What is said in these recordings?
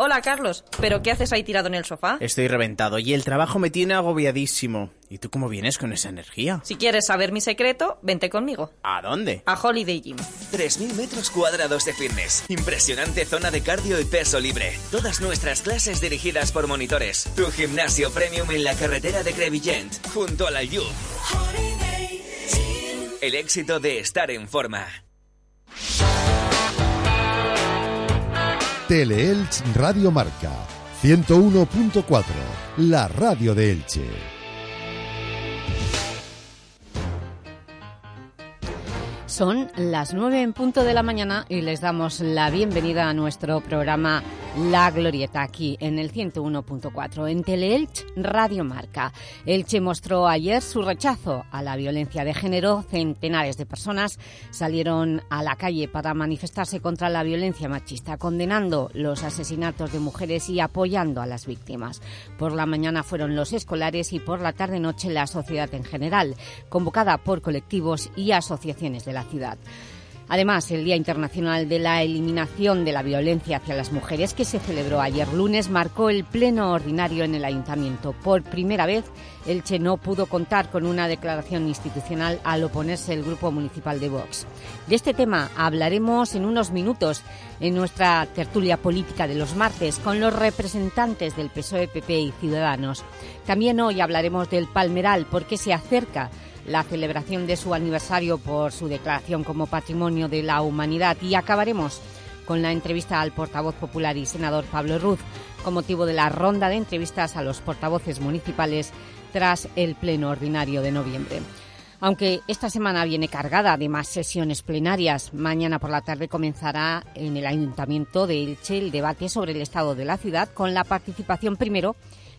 Hola, Carlos. ¿Pero qué haces ahí tirado en el sofá? Estoy reventado y el trabajo me tiene agobiadísimo. ¿Y tú cómo vienes con esa energía? Si quieres saber mi secreto, vente conmigo. ¿A dónde? A Holiday Gym. 3.000 metros cuadrados de fitness. Impresionante zona de cardio y peso libre. Todas nuestras clases dirigidas por monitores. Tu gimnasio premium en la carretera de Crevillent, junto a la Llum. El éxito de estar en forma. Teleelch Radio Marca 101.4, la radio de Elche. Son las 9 en punto de la mañana y les damos la bienvenida a nuestro programa La Glorieta, aquí en el 101.4, en Teleelch Radio Marca. Elche mostró ayer su rechazo a la violencia de género. Centenares de personas salieron a la calle para manifestarse contra la violencia machista, condenando los asesinatos de mujeres y apoyando a las víctimas. Por la mañana fueron los escolares y por la tarde-noche la sociedad en general, convocada por colectivos y asociaciones de la ciudad. Además, el Día Internacional de la Eliminación de la Violencia hacia las Mujeres, que se celebró ayer lunes, marcó el pleno ordinario en el Ayuntamiento. Por primera vez, Elche no pudo contar con una declaración institucional al oponerse el Grupo Municipal de Vox. De este tema hablaremos en unos minutos en nuestra tertulia política de los martes con los representantes del PSOE, PP y Ciudadanos. También hoy hablaremos del Palmeral porque se acerca la celebración de su aniversario por su declaración como Patrimonio de la Humanidad y acabaremos con la entrevista al portavoz popular y senador Pablo Ruz con motivo de la ronda de entrevistas a los portavoces municipales tras el pleno ordinario de noviembre. Aunque esta semana viene cargada de más sesiones plenarias, mañana por la tarde comenzará en el Ayuntamiento de Elche el debate sobre el estado de la ciudad con la participación primero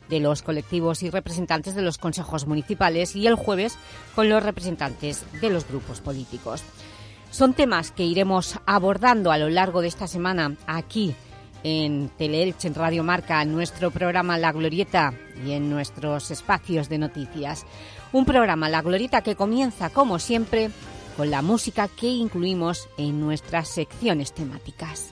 los colectivos y representantes de los consejos municipales y el jueves con los representantes de los grupos políticos. Son temas que iremos abordando a lo largo de esta semana aquí en Teleelch, en Radio Marca, en nuestro programa La Glorieta y en nuestros espacios de noticias. Un programa La Glorieta que comienza, como siempre, con la música que incluimos en nuestras secciones temáticas.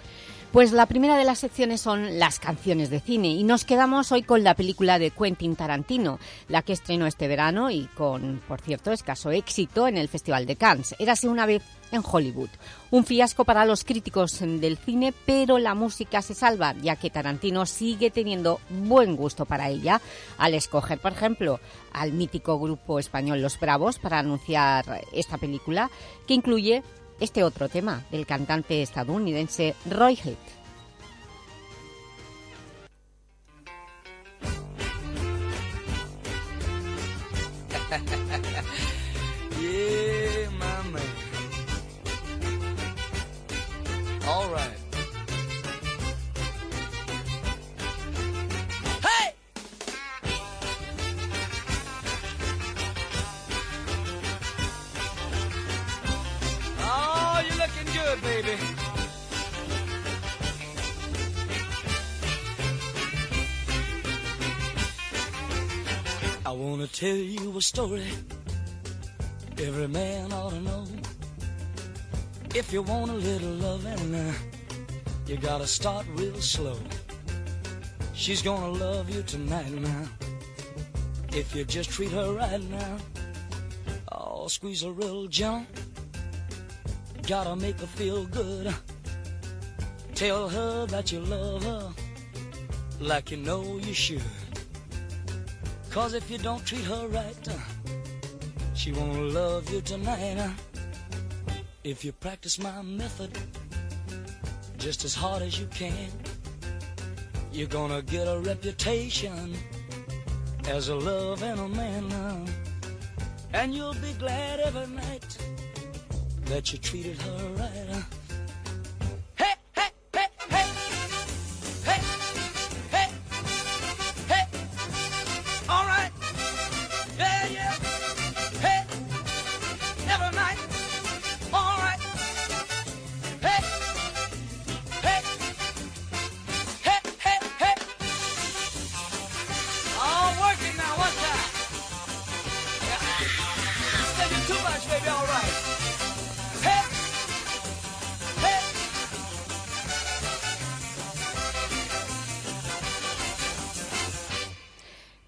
Pues la primera de las secciones son las canciones de cine y nos quedamos hoy con la película de Quentin Tarantino, la que estrenó este verano y con, por cierto, escaso éxito en el Festival de Cannes. Érase una vez en Hollywood. Un fiasco para los críticos del cine, pero la música se salva, ya que Tarantino sigue teniendo buen gusto para ella, al escoger, por ejemplo, al mítico grupo español Los Bravos para anunciar esta película, que incluye este otro tema del cantante estadounidense Roy Hitt. good, baby. I wanna tell you a story every man ought to know. If you want a little loving, uh, you gotta start real slow. She's gonna love you tonight now. If you just treat her right now, I'll squeeze her real gentle. Gotta make her feel good. Tell her that you love her like you know you should. Cause if you don't treat her right, she won't love you tonight. If you practice my method just as hard as you can, you're gonna get a reputation as a a man. And you'll be glad every night that you treated her right.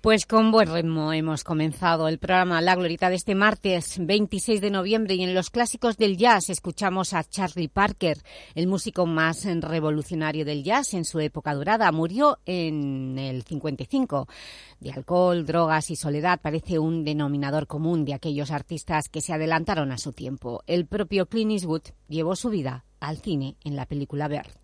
Pues con buen ritmo hemos comenzado el programa La Glorita de este martes 26 de noviembre y en los clásicos del jazz escuchamos a Charlie Parker, el músico más revolucionario del jazz en su época dorada. Murió en el 55. De alcohol, drogas y soledad parece un denominador común de aquellos artistas que se adelantaron a su tiempo. El propio Clint Eastwood llevó su vida al cine en la película Bird.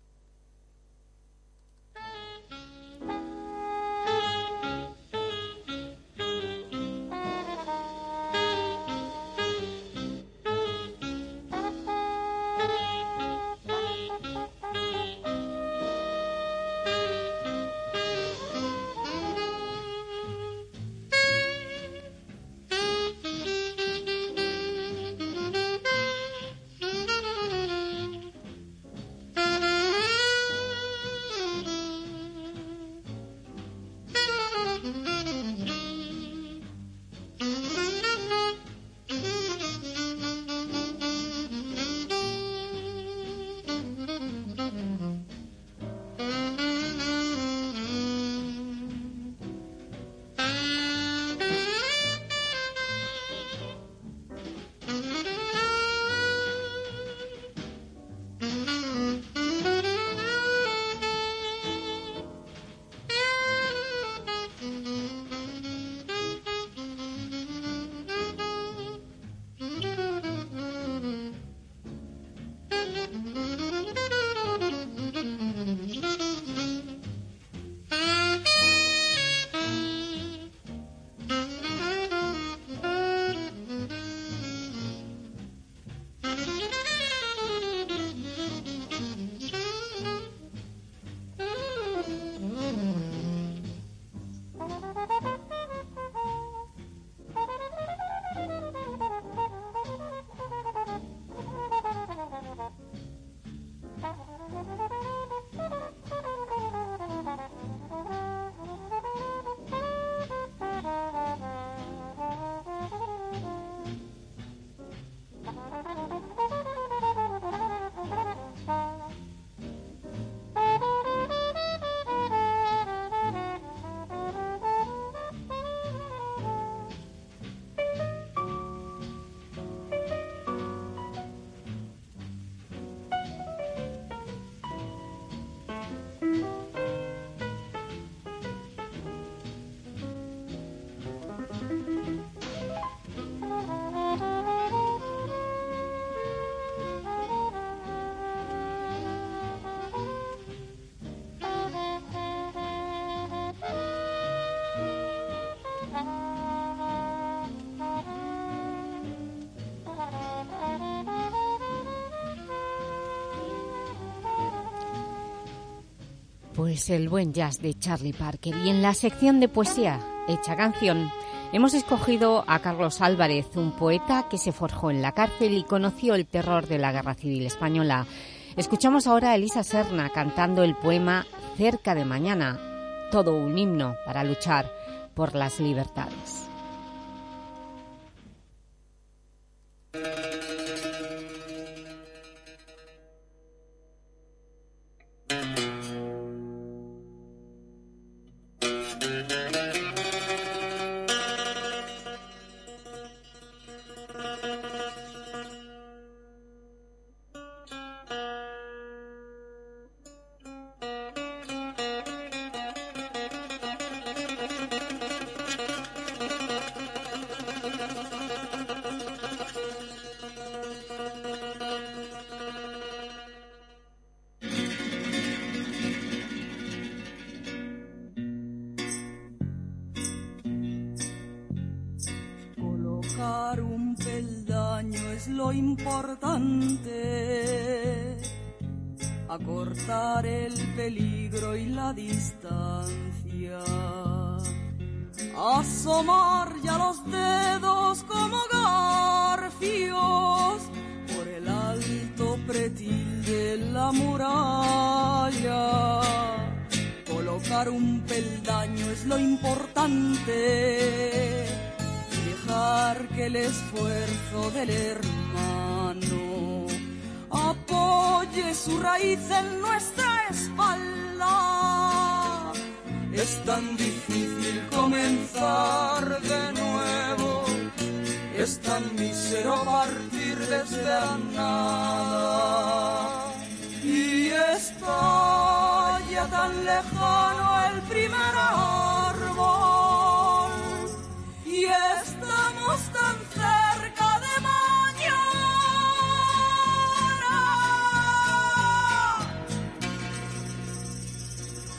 Pues el buen jazz de Charlie Parker. Y en la sección de poesía, hecha canción, hemos escogido a Carlos Álvarez, un poeta que se forjó en la cárcel y conoció el terror de la Guerra Civil Española. Escuchamos ahora a Elisa Serna cantando el poema Cerca de Mañana, todo un himno para luchar por las libertades.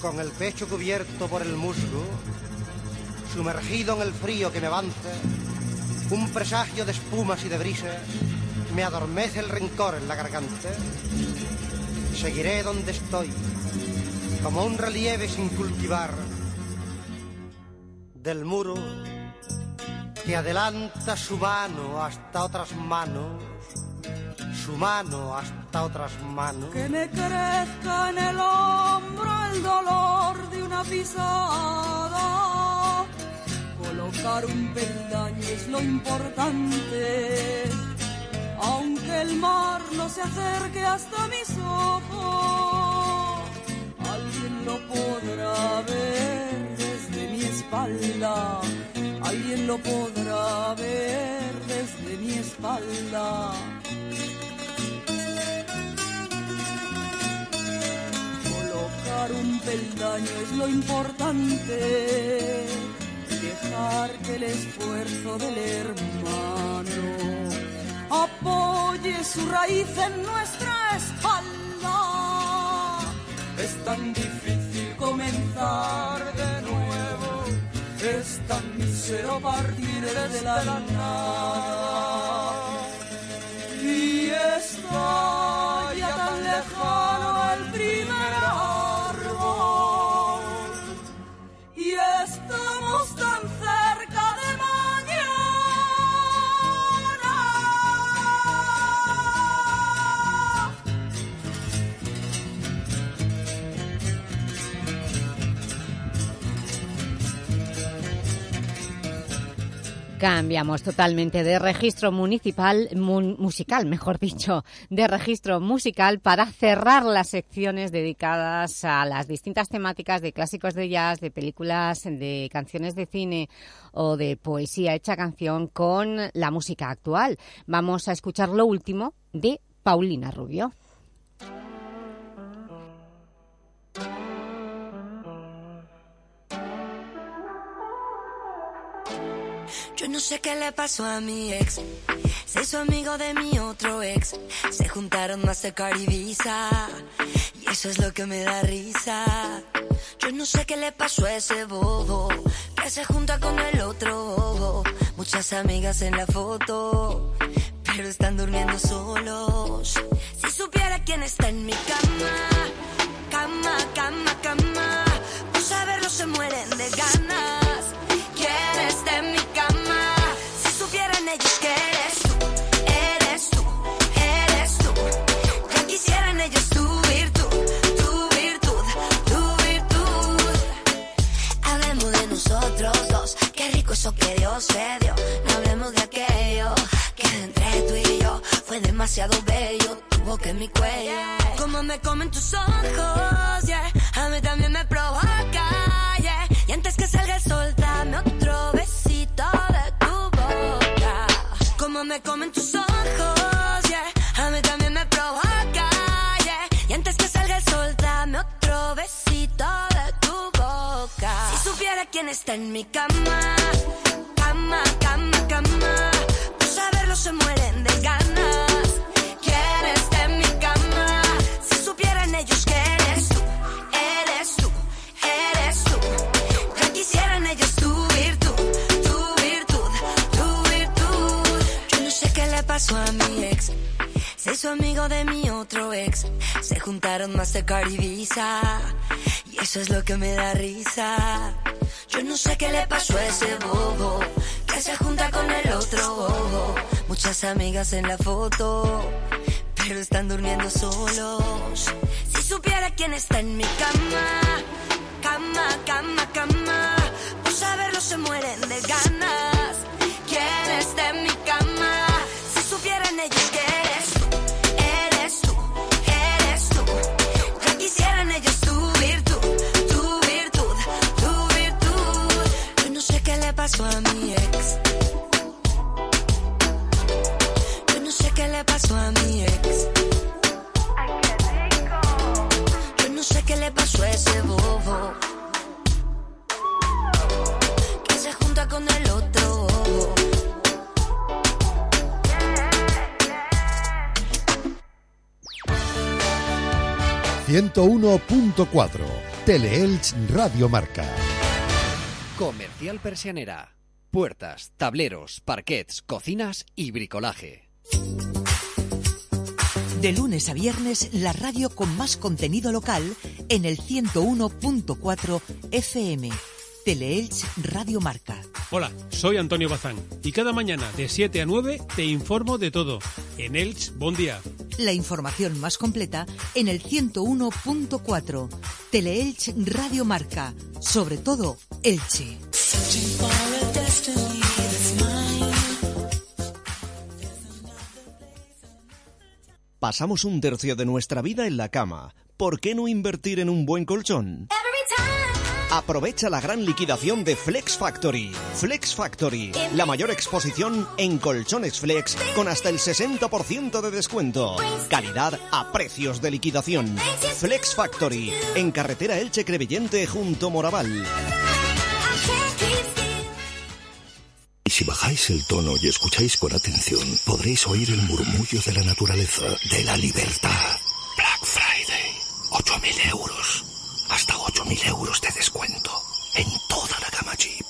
Con el pecho cubierto por el musgo, sumergido en el frío que me avanza, un presagio de espumas y de brisas me adormece el rencor en la garganta. Seguiré donde estoy, como un relieve sin cultivar, del muro que adelanta su mano hasta otras manos, su mano hasta otras manos. Que me crezca en el hombro el dolor de una pisada. Colocar un peldaño es lo importante. Aunque el mar no se acerque hasta mis ojos, alguien lo podrá ver desde mi espalda. Alguien lo podrá ver desde mi espalda. Un peldaño es lo importante. Dejar que el esfuerzo del hermano apoye su raíz en nuestra espalda. Es tan difícil comenzar de nuevo, es tan mísero partir desde la nada. Y está ya tan lejano Cambiamos totalmente de registro municipal, mun- musical, mejor dicho, de registro musical para cerrar las secciones dedicadas a las distintas temáticas de clásicos de jazz, de películas, de canciones de cine o de poesía hecha canción con la música actual. Vamos a escuchar lo último de Paulina Rubio. Yo no sé qué le pasó a mi ex. Se hizo amigo de mi otro ex. Se juntaron Mastercard y Visa. Y eso es lo que me da risa. Yo no sé qué le pasó a ese bobo. Que se junta con el otro bobo. Muchas amigas en la foto. Pero están durmiendo solos. Si supiera quién está en mi cama. Cama, cama, cama. Por saberlo se mueren de ganas. Ellos que eres tú, eres tú, eres tú. Ya quisieran ellos tu virtud, tu virtud, tu virtud. Hablemos de nosotros dos, qué rico eso que Dios se dio. No hablemos de aquello que entre tú y yo fue demasiado bello. Tu boca en mi cuello, como me comen tus ojos, yeah. A mí también me provoca. Y antes que me comen tus ojos, yeah. A mí también me provoca, yeah. Y antes que salga el sol, dame otro besito de tu boca. Si supiera quién está en mi cama, cama, cama, cama. Por saberlo se mueren de ganas. Pasó a mi ex. Se hizo amigo de mi otro ex. Se juntaron Mastercard y Visa. Y eso es lo que me da risa. Yo no sé qué le pasó a ese bobo. Que se junta con el otro bobo. Muchas amigas en la foto. Pero están durmiendo solos. Si supiera quién está en mi cama. Cama, cama, cama. Por saberlo se mueren de ganas. ¿Quién está en mi pasó a mi ex. Yo no sé qué le pasó a mi ex. Yo no sé qué le pasó a ese bobo. Que se junta con el otro bobo. 101.4 Teleelch Radio Marca. Comercial Persianera. Puertas, tableros, parquets, cocinas y bricolaje. De lunes a viernes, la radio con más contenido local en el 101.4 FM. Teleelch Radio Marca. Hola, soy Antonio Bazán y cada mañana de 7 a 9 te informo de todo. En Elch, buen día. La información más completa en el 101.4. Teleelch Radio Marca. Sobre todo, Elche. Pasamos un tercio de nuestra vida en la cama. ¿Por qué no invertir en un buen colchón? Aprovecha la gran liquidación de Flex Factory. Flex Factory, la mayor exposición en colchones flex con hasta el 60% de descuento. Calidad a precios de liquidación. Flex Factory, en carretera Elche Crevillente junto Moraval. Y si bajáis el tono y escucháis con atención, podréis oír el murmullo de la naturaleza, de la libertad. Black Friday, 8.000 euros. Hasta 8.000 euros de descuento en toda la gama Jeep.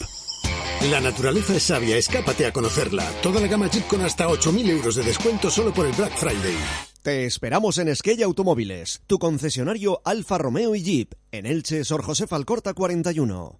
La naturaleza es sabia, escápate a conocerla. Toda la gama Jeep con hasta 8.000 euros de descuento solo por el Black Friday. Te esperamos en Esquella Automóviles, tu concesionario Alfa Romeo y Jeep, en Elche, Sor José Falcorta 41.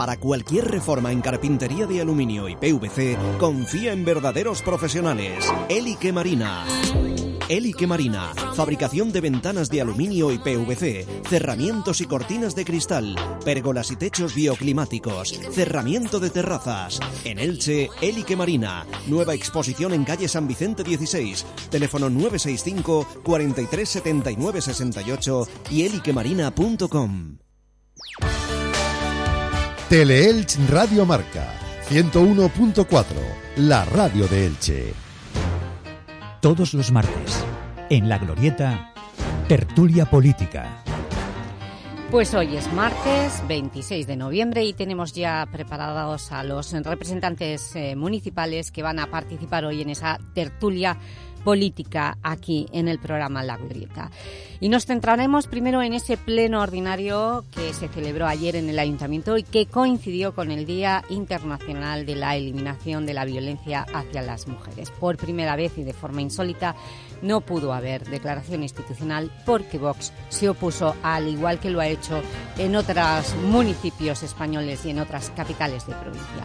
Para cualquier reforma en carpintería de aluminio y PVC, confía en verdaderos profesionales. Elique Marina. Elique Marina, fabricación de ventanas de aluminio y PVC, cerramientos y cortinas de cristal, pérgolas y techos bioclimáticos, cerramiento de terrazas. En Elche, Elique Marina, nueva exposición en calle San Vicente 16, teléfono 965 43 79 68 y eliquemarina.com. Teleelch Radio Marca 101.4, la radio de Elche. Todos los martes, en La Glorieta, Tertulia Política. Pues hoy es martes 26 de noviembre y tenemos ya preparados a los representantes eh, municipales que van a participar hoy en esa tertulia política aquí en el programa La Glorieta. Y nos centraremos primero en ese pleno ordinario que se celebró ayer en el Ayuntamiento y que coincidió con el Día Internacional de la Eliminación de la Violencia hacia las Mujeres. Por primera vez y de forma insólita no pudo haber declaración institucional porque Vox se opuso, al igual que lo ha hecho en otros municipios españoles y en otras capitales de provincia.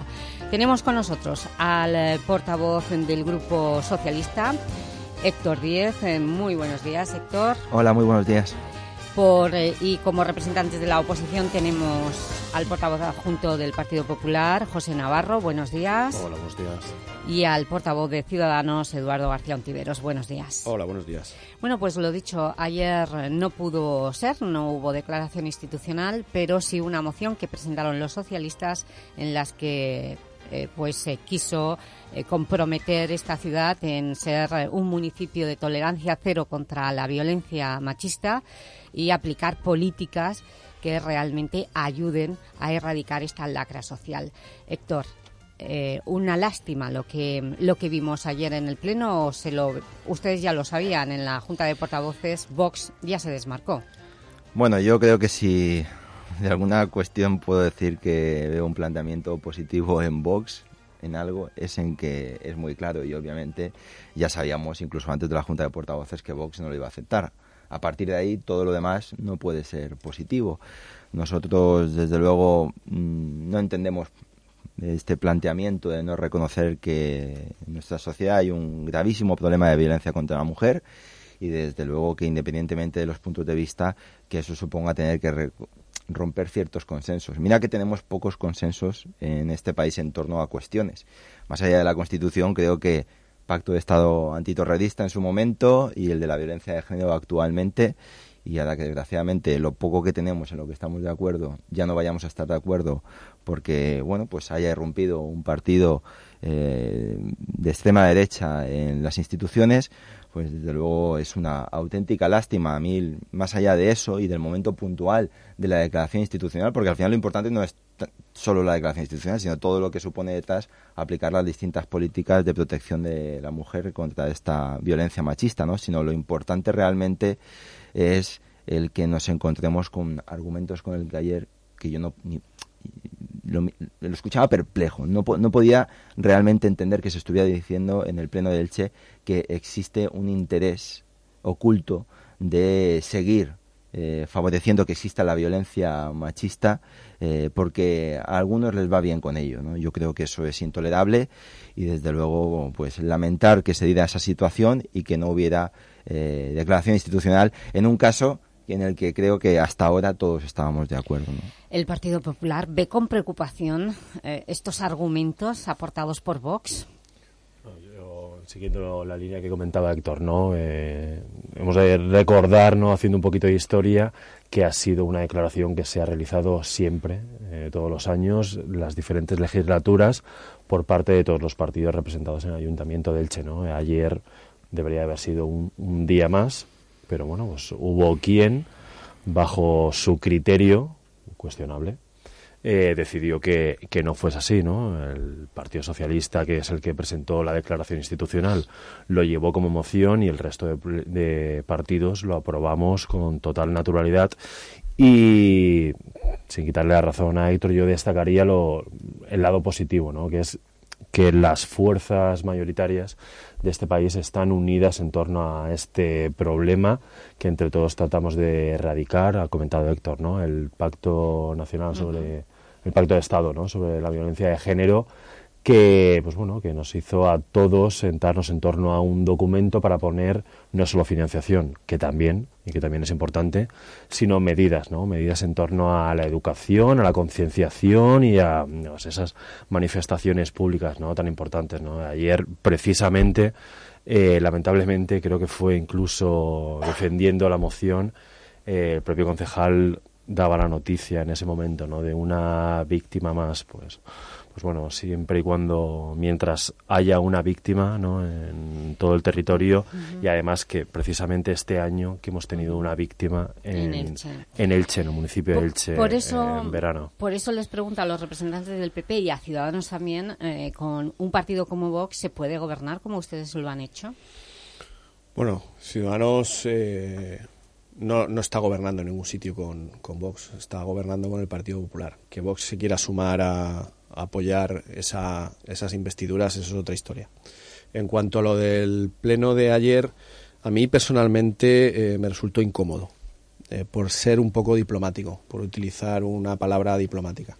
Tenemos con nosotros al eh, portavoz del Grupo Socialista, Héctor Díez. Eh, Muy buenos días, Héctor. Hola, muy buenos días. Por, eh, y como representantes de la oposición tenemos al portavoz adjunto del Partido Popular, José Navarro. Buenos días. Hola, buenos días. Y al portavoz de Ciudadanos, Eduardo García Ontiveros. Buenos días. Hola, buenos días. Bueno, pues lo dicho, ayer no pudo ser, no hubo declaración institucional, pero sí una moción que presentaron los socialistas en las que eh, pues se quiso eh, comprometer esta ciudad en ser un municipio de tolerancia cero contra la violencia machista y aplicar políticas que realmente ayuden a erradicar esta lacra social. Héctor, eh, una lástima lo que lo que vimos ayer en el pleno. Se lo, ustedes ya lo sabían en la Junta de Portavoces. Vox ya se desmarcó. Bueno, yo creo que si de alguna cuestión puedo decir que veo un planteamiento positivo en Vox en algo es en que es muy claro y obviamente ya sabíamos incluso antes de la Junta de Portavoces que Vox no lo iba a aceptar. A partir de ahí todo lo demás no puede ser positivo. Nosotros desde luego mm, no entendemos este planteamiento de no reconocer que en nuestra sociedad hay un gravísimo problema de violencia contra la mujer y desde luego que independientemente de los puntos de vista que eso suponga tener que romper ciertos consensos. Mira que tenemos pocos consensos en este país en torno a cuestiones. Más allá de la Constitución, creo que Pacto de Estado antitorredista en su momento y el de la violencia de género actualmente. Y a la que desgraciadamente lo poco que tenemos en lo que estamos de acuerdo ya no vayamos a estar de acuerdo porque bueno pues haya irrumpido un partido eh, de extrema derecha en las instituciones pues desde luego es una auténtica lástima a mí, más allá de eso y del momento puntual de la declaración institucional, porque al final lo importante no es solo la declaración institucional, sino todo lo que supone detrás aplicar las distintas políticas de protección de la mujer contra esta violencia machista, ¿no? Sino lo importante realmente es el que nos encontremos con argumentos con el que ayer que yo no lo, escuchaba perplejo. No, no podía realmente entender que se estuviera diciendo en el Pleno de Elche que existe un interés oculto de seguir eh, favoreciendo que exista la violencia machista eh, porque a algunos les va bien con ello. ¿no? Yo creo que eso es intolerable y desde luego pues lamentar que se diera esa situación y que no hubiera eh, declaración institucional en un caso en el que creo que hasta ahora todos estábamos de acuerdo. ¿El Partido Popular ve con preocupación eh, estos argumentos aportados por Vox? siguiendo la línea que comentaba Héctor, ¿no? Eh, hemos de recordar, ¿no? haciendo un poquito de historia, que ha sido una declaración que se ha realizado siempre, eh, todos los años, las diferentes legislaturas, por parte de todos los partidos representados en el Ayuntamiento de Elche. ¿no? Ayer debería haber sido un, un día más, pero bueno, pues hubo quien, bajo su criterio, cuestionable, eh, decidió que, que, no fuese así, ¿no? El Partido Socialista, que es el que presentó la declaración institucional, lo llevó como moción y el resto de, partidos lo aprobamos con total naturalidad y sin quitarle la razón a Héctor, yo destacaría lo, el lado positivo, ¿no? Que es que las fuerzas mayoritarias de este país están unidas en torno a este problema que entre todos tratamos de erradicar. Ha comentado Héctor, ¿no? El Pacto Nacional sobre el Pacto de Estado, ¿no? Sobre la violencia de género que pues bueno que nos hizo a todos sentarnos en torno a un documento para poner no solo financiación que también y que también es importante sino medidas no medidas en torno a la educación a la concienciación y a esas manifestaciones públicas no tan importantes no ayer precisamente eh, lamentablemente creo que fue incluso defendiendo la moción eh, el propio concejal daba la noticia en ese momento no de una víctima más pues pues bueno, siempre y cuando, mientras haya una víctima ¿no? en todo el territorio y además que precisamente este año que hemos tenido una víctima en, Elche. en, Elche, en el municipio de Elche, por eso, en verano. Por eso les pregunto a los representantes del PP y a Ciudadanos también, eh, con un partido como Vox, ¿se puede gobernar como ustedes lo han hecho? Bueno, Ciudadanos... Eh, no, no, está gobernando en ningún sitio con, con, Vox, está gobernando con el Partido Popular. Que Vox se quiera sumar a, apoyar esa, esas investiduras, eso es otra historia. En cuanto a lo del pleno de ayer, a mí personalmente eh, me resultó incómodo, eh, por ser un poco diplomático, por utilizar una palabra diplomática.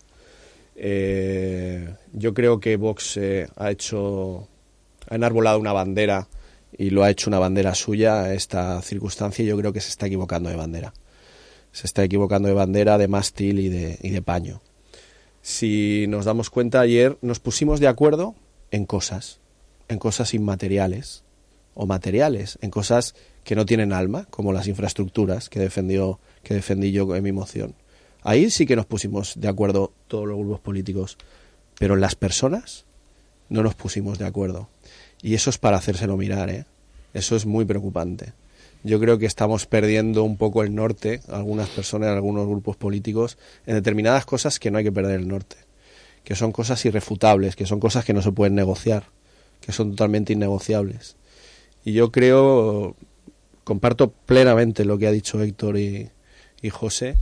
Eh, yo creo que Vox ha hecho, ha enarbolado una bandera y lo ha hecho una bandera suya a esta circunstancia y yo creo que se está equivocando de bandera. Se está equivocando de bandera, de mástil y de, y de paño si nos damos cuenta ayer, nos pusimos de acuerdo en cosas, en cosas inmateriales o materiales, en cosas que no tienen alma, como las infraestructuras que defendió que defendí yo en mi moción. Ahí sí que nos pusimos de acuerdo todos los grupos políticos, pero en las personas no nos pusimos de acuerdo. Y eso es para hacérselo mirar, ¿eh? Eso es muy preocupante yo creo que estamos perdiendo un poco el norte, algunas personas, algunos grupos políticos, en determinadas cosas que no hay que perder el norte, que son cosas irrefutables, que son cosas que no se pueden negociar, que son totalmente innegociables. Y yo creo, comparto plenamente lo que ha dicho Héctor y, José,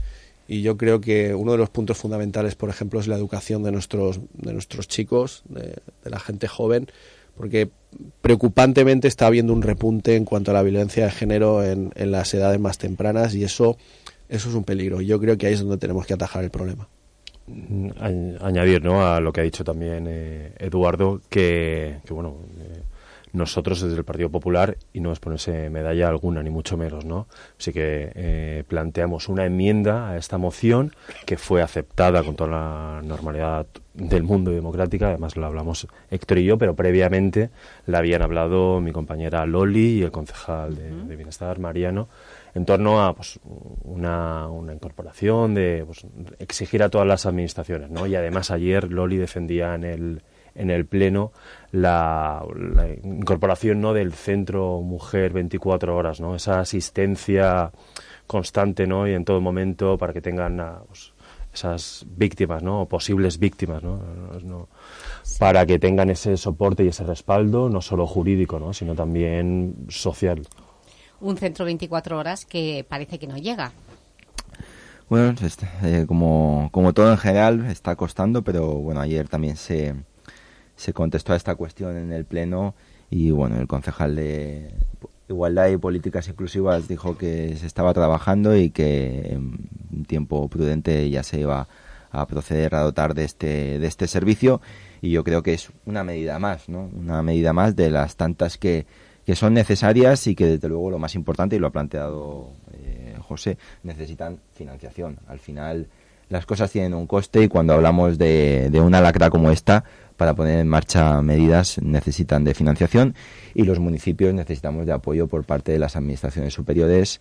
y yo creo que uno de los puntos fundamentales, por ejemplo, es la educación de nuestros, de nuestros chicos, de la gente joven, porque preocupantemente está habiendo un repunte en cuanto a la violencia de género en, las edades más tempranas y eso, eso es un peligro. Yo creo que ahí es donde tenemos que atajar el problema. mm, añadir ¿no? a lo que ha dicho también eh, Eduardo, que, bueno, eh, nosotros desde el Partido Popular, y no es ponerse medalla alguna, ni mucho menos, ¿no? Así que eh, planteamos una enmienda a esta moción que fue aceptada con toda la normalidad del mundo democrática, además lo hablamos Héctor y yo, pero previamente la habían hablado mi compañera Loli y el concejal de, Bienestar, Mariano, en torno a pues, una, una incorporación de pues, exigir a todas las administraciones, ¿no? Y además ayer Loli defendía en el en el Pleno la, incorporación ¿no? del Centro Mujer 24 Horas, ¿no? esa asistencia constante ¿no? y en todo momento para que tengan ah, pues, esas víctimas ¿no? o posibles víctimas ¿no? para que tengan ese soporte y ese respaldo no solo jurídico ¿no? sino también social. Un centro 24 horas que parece que no llega. Bueno, este, eh, como, como todo en general está costando, pero bueno, ayer también se, se contestó a esta cuestión en el Pleno y bueno, el concejal de Igualdad y Políticas Inclusivas dijo que se estaba trabajando y que en tiempo prudente ya se iba a proceder a dotar de este, de este servicio y yo creo que es una medida más, ¿no? Una medida más de las tantas que, que son necesarias y que desde luego lo más importante, y lo ha planteado eh, José, necesitan financiación. Al final las cosas tienen un coste y cuando hablamos de, de una lacra como esta, para poner en marcha medidas necesitan de financiación y los municipios necesitamos de apoyo por parte de las administraciones superiores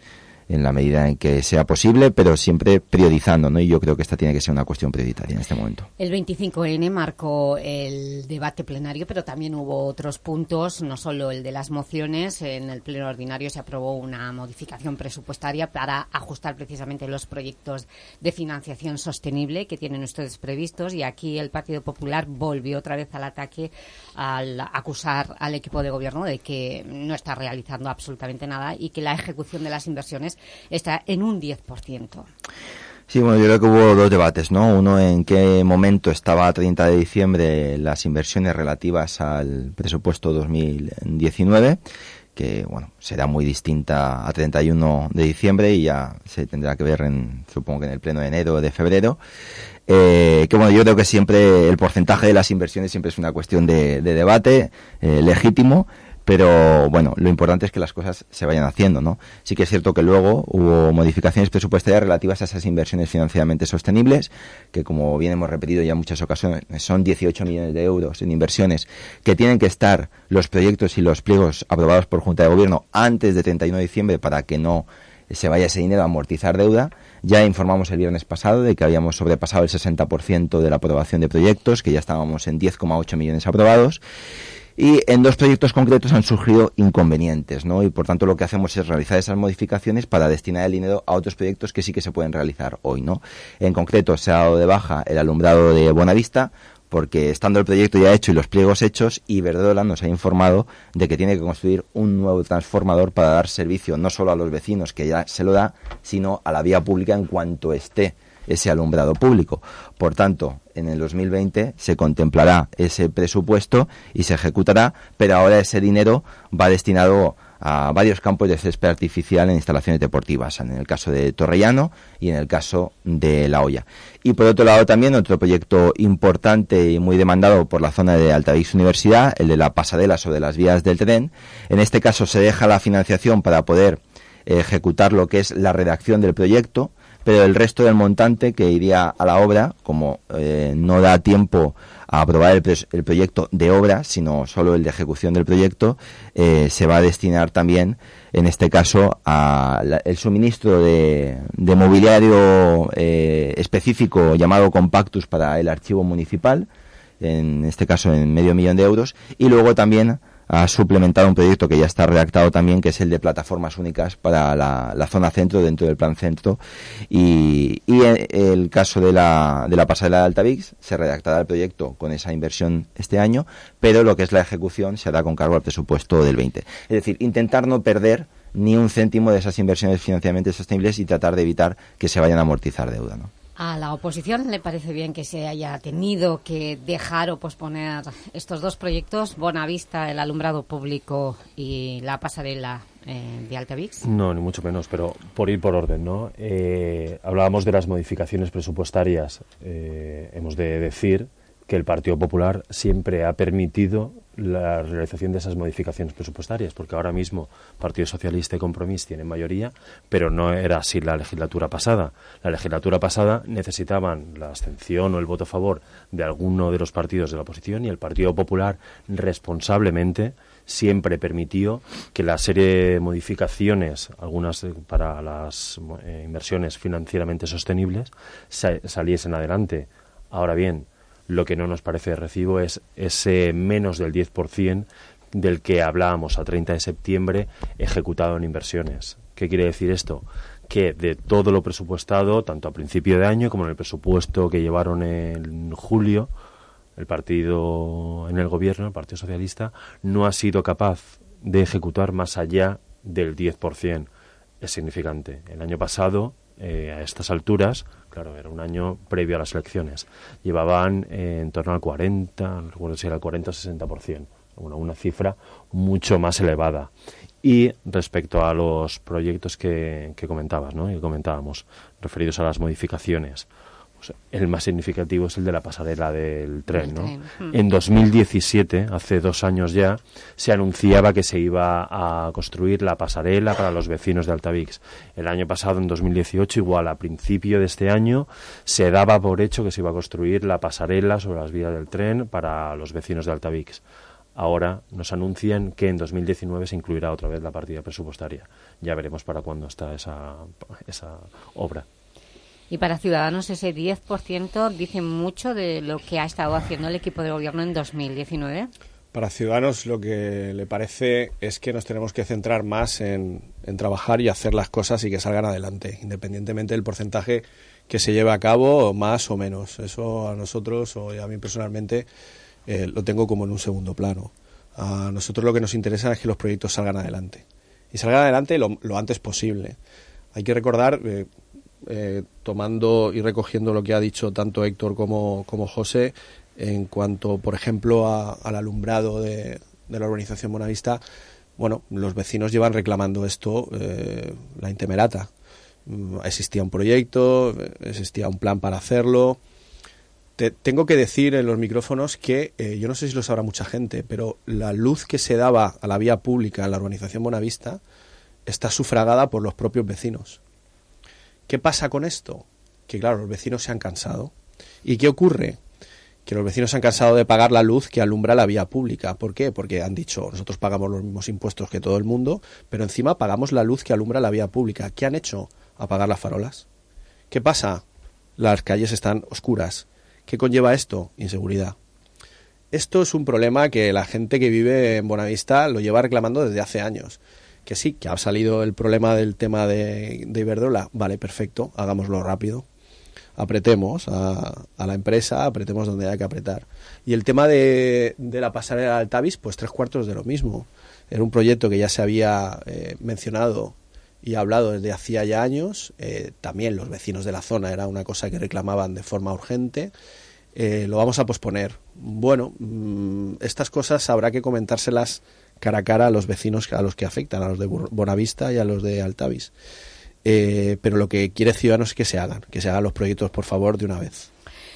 en la medida en que sea posible, pero siempre priorizando, ¿no? Y yo creo que esta tiene que ser una cuestión prioritaria en este momento. El 25N marcó el debate plenario, pero también hubo otros puntos, no solo el de las mociones. En el pleno ordinario se aprobó una modificación presupuestaria para ajustar precisamente los proyectos de financiación sostenible que tienen ustedes previstos y aquí el Partido Popular volvió otra vez al ataque al acusar al equipo de gobierno de que no está realizando absolutamente nada y que la ejecución de las inversiones está en un 10%. Sí, bueno, yo creo que hubo dos debates, ¿no? Uno en qué momento estaba a 30 de diciembre las inversiones relativas al presupuesto 2019 que bueno será muy distinta a 31 de diciembre y ya se tendrá que ver en supongo que en el pleno de enero o de febrero. Eh, que bueno, yo creo que siempre el porcentaje de las inversiones siempre es una cuestión de, debate eh, legítimo, pero bueno, lo importante es que las cosas se vayan haciendo, ¿no? Sí que es cierto que luego hubo modificaciones presupuestarias relativas a esas inversiones financieramente sostenibles, que como bien hemos repetido ya en muchas ocasiones, son 18 millones de euros en inversiones que tienen que estar los proyectos y los pliegos aprobados por Junta de Gobierno antes de 31 de diciembre para que no se vaya ese dinero a amortizar deuda. Ya informamos el viernes pasado de que habíamos sobrepasado el 60% de la aprobación de proyectos, que ya estábamos en 10,8 millones aprobados. Y en dos proyectos concretos han surgido inconvenientes, ¿no? Y por tanto lo que hacemos es realizar esas modificaciones para destinar el dinero a otros proyectos que sí que se pueden realizar hoy, ¿no? En concreto se ha dado de baja el alumbrado de Buenavista, porque estando el proyecto ya hecho y los pliegos hechos, Iberdrola nos ha informado de que tiene que construir un nuevo transformador para dar servicio no solo a los vecinos, que ya se lo da, sino a la vía pública en cuanto esté ese alumbrado público. Por tanto, en el 2020 se contemplará ese presupuesto y se ejecutará, pero ahora ese dinero va destinado a varios campos de césped artificial en instalaciones deportivas, en el caso de Torrellano y en el caso de La Hoya. Y por otro lado también otro proyecto importante y muy demandado por la zona de Altavix Universidad, el de la pasarela sobre las vías del tren. En este caso se deja la financiación para poder ejecutar lo que es la redacción del proyecto, pero el resto del montante que iría a la obra, como eh, no da tiempo a aprobar el, proyecto de obra, sino solo el de ejecución del proyecto, eh, se va a destinar también, en este caso, al el suministro de, mobiliario eh, específico llamado Compactus para el archivo municipal, en este caso en medio millón de euros, y luego también ha suplementado un proyecto que ya está redactado también, que es el de plataformas únicas para la, zona centro dentro del plan centro. Y, en el caso de la, de la pasarela de Altavix, se redactará el proyecto con esa inversión este año, pero lo que es la ejecución se hará con cargo al presupuesto del 20. Es decir, intentar no perder ni un céntimo de esas inversiones financieramente sostenibles y tratar de evitar que se vayan a amortizar deuda. ¿no? ¿A la oposición le parece bien que se haya tenido que dejar o posponer estos dos proyectos, Bonavista, el alumbrado público y la pasarela eh, de Altavix? No, ni mucho menos, pero por ir por orden, ¿no? Eh, hablábamos de las modificaciones presupuestarias. Eh, hemos de decir que el Partido Popular siempre ha permitido la realización de esas modificaciones presupuestarias, porque ahora mismo Partido Socialista y Compromís tienen mayoría, pero no era así la legislatura pasada. La legislatura pasada necesitaban la abstención o el voto a favor de alguno de los partidos de la oposición y el Partido Popular responsablemente siempre permitió que la serie de modificaciones, algunas para las eh, inversiones financieramente sostenibles, saliesen adelante. Ahora bien, lo que no nos parece de recibo es ese menos del 10% del que hablábamos a 30 de septiembre ejecutado en inversiones. ¿Qué quiere decir esto? Que de todo lo presupuestado, tanto a principio de año como en el presupuesto que llevaron en julio, el partido en el gobierno, el Partido Socialista, no ha sido capaz de ejecutar más allá del 10%. Es significante. El año pasado, eh, a estas alturas, claro, era un año previo a las elecciones, llevaban eh, en torno al 40, no recuerdo si era el 40 o 60%, bueno, una cifra mucho más elevada. Y respecto a los proyectos que, que comentabas, ¿no? que comentábamos, referidos a las modificaciones, el más significativo es el de la pasarela del tren. ¿no? En 2017, hace dos años ya, se anunciaba que se iba a construir la pasarela para los vecinos de Altavix. El año pasado, en 2018, igual a principio de este año, se daba por hecho que se iba a construir la pasarela sobre las vías del tren para los vecinos de Altavix. Ahora nos anuncian que en 2019 se incluirá otra vez la partida presupuestaria. Ya veremos para cuándo está esa, esa obra. Y para Ciudadanos ese 10% dice mucho de lo que ha estado haciendo el equipo de gobierno en 2019. Para Ciudadanos lo que le parece es que nos tenemos que centrar más en, trabajar y hacer las cosas y que salgan adelante, independientemente del porcentaje que se lleve a cabo, más o menos. Eso a nosotros o a mí personalmente eh, lo tengo como en un segundo plano. A nosotros lo que nos interesa es que los proyectos salgan adelante. Y salgan adelante lo, antes posible. Hay que recordar, eh, eh, tomando y recogiendo lo que ha dicho tanto Héctor como, José en cuanto, por ejemplo, al alumbrado de, la urbanización Bonavista. Bueno, los vecinos llevan reclamando esto eh, la intemerata. Mm, existía un proyecto, existía un plan para hacerlo. tengo que decir en los micrófonos que eh, yo no sé si lo sabrá mucha gente, pero la luz que se daba a la vía pública en la urbanización Bonavista está sufragada por los propios vecinos. ¿Qué pasa con esto? Que claro, los vecinos se han cansado. ¿Y qué ocurre? Que los vecinos se han cansado de pagar la luz que alumbra la vía pública. ¿Por qué? Porque han dicho, nosotros pagamos los mismos impuestos que todo el mundo, pero encima pagamos la luz que alumbra la vía pública. ¿Qué han hecho? Apagar las farolas. ¿Qué pasa? Las calles están oscuras. ¿Qué conlleva esto? Inseguridad. Esto es un problema que la gente que vive en Bonavista lo lleva reclamando desde hace años que sí, que ha salido el problema del tema de, de Iberdrola, vale, perfecto, hagámoslo rápido, apretemos a, la empresa, apretemos donde haya que apretar. Y el tema de, de la pasarela al Tavis, pues tres cuartos de lo mismo. Era un proyecto que ya se había eh, mencionado y hablado desde hacía ya años. Eh, también los vecinos de la zona era una cosa que reclamaban de forma urgente. Eh, lo vamos a posponer. Bueno, mm, estas cosas habrá que comentárselas cara a cara a los vecinos a los que afectan, a los de Bonavista y a los de Altavis. Eh, pero lo que quiere Ciudadanos es que se hagan, que se hagan los proyectos, por favor, de una vez.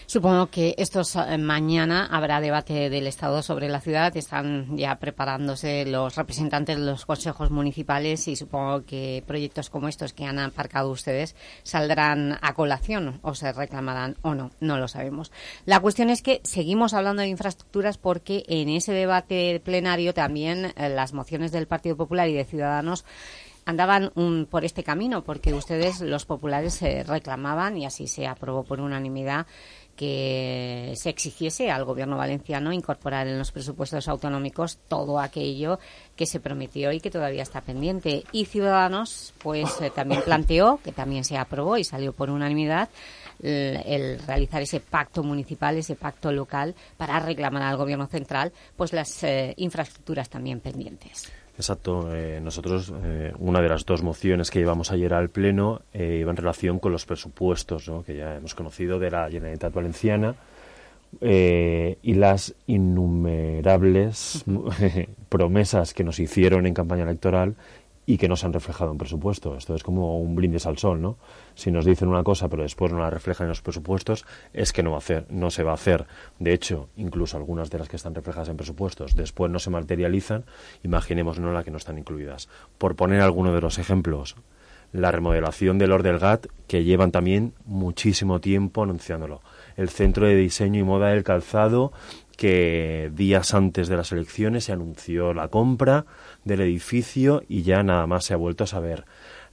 Supongo que estos eh, mañana habrá debate del Estado sobre la ciudad. Están ya preparándose los representantes de los consejos municipales y supongo que proyectos como estos que han aparcado ustedes saldrán a colación o se reclamarán o no. No lo sabemos. La cuestión es que seguimos hablando de infraestructuras porque en ese debate plenario también eh, las mociones del Partido Popular y de Ciudadanos andaban por este camino, porque ustedes, los populares, se reclamaban y así se aprobó por unanimidad que se exigiese al gobierno valenciano incorporar en los presupuestos autonómicos todo aquello que se prometió y que todavía está pendiente. Y Ciudadanos pues eh, también planteó, que también se aprobó y salió por unanimidad, el, realizar ese pacto municipal, ese pacto local para reclamar al gobierno central pues las eh, infraestructuras también pendientes. Exacto. Eh, nosotros, eh, una de las dos mociones que llevamos ayer al Pleno eh, iba en relación con los presupuestos que ya hemos conocido de la Generalitat Valenciana y las innumerables promesas que nos hicieron en campaña electoral y que no se han reflejado en presupuesto. Esto es como un brindis al sol, ¿no? Si nos dicen una cosa pero después no la reflejan en los presupuestos, es que no, va a hacer, no se va a hacer. De hecho, incluso algunas de las que están reflejadas en presupuestos después no se materializan, imaginemos no la que no están incluidas. Por poner alguno de los ejemplos, la remodelación del Ordelgat, que llevan también muchísimo tiempo anunciándolo. El Centro de Diseño y Moda del Calzado, que días antes de las elecciones se anunció la compra del edificio y ya nada más se ha vuelto a saber.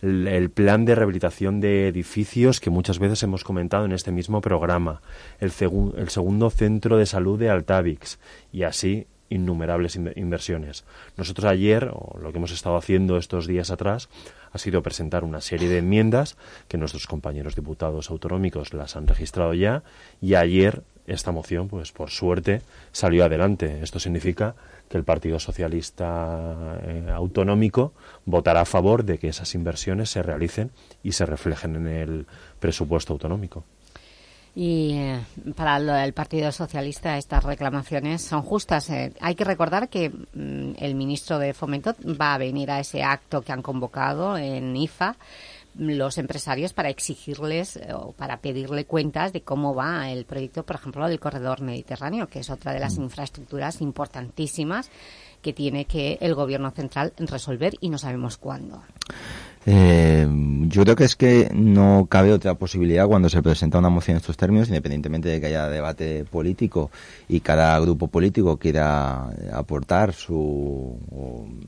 El, plan de rehabilitación de edificios que muchas veces hemos comentado en este mismo programa, el, el segundo centro de salud de Altavix y así innumerables inversiones. Nosotros ayer, o lo que hemos estado haciendo estos días atrás, ha sido presentar una serie de enmiendas que nuestros compañeros diputados autonómicos las han registrado ya y ayer esta moción, pues por suerte, salió adelante. Esto significa que el Partido Socialista eh, Autonómico votará a favor de que esas inversiones se realicen y se reflejen en el presupuesto autonómico. Y eh, para el Partido Socialista estas reclamaciones son justas. Eh, hay que recordar que mm, el ministro de Fomento va a venir a ese acto que han convocado en IFA los empresarios para exigirles eh, o para pedirle cuentas de cómo va el proyecto, por ejemplo, del corredor mediterráneo, que es otra de las mm. infraestructuras importantísimas que tiene que el gobierno central resolver y no sabemos cuándo. Eh, yo creo que es que no cabe otra posibilidad cuando se presenta una moción en estos términos, independientemente de que haya debate político y cada grupo político quiera aportar su,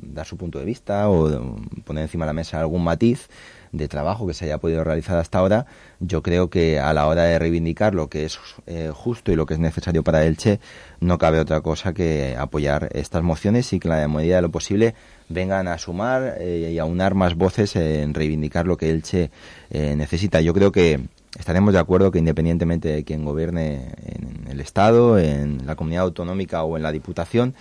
dar su punto de vista o poner encima de la mesa algún matiz de trabajo que se haya podido realizar hasta ahora, yo creo que a la hora de reivindicar lo que es eh, justo y lo que es necesario para Elche, no cabe otra cosa que apoyar estas mociones y que la medida de lo posible vengan a sumar eh, y a unar más voces en reivindicar lo que Elche eh, necesita. Yo creo que estaremos de acuerdo que independientemente de quien gobierne en el Estado, en la comunidad autonómica o en la Diputación,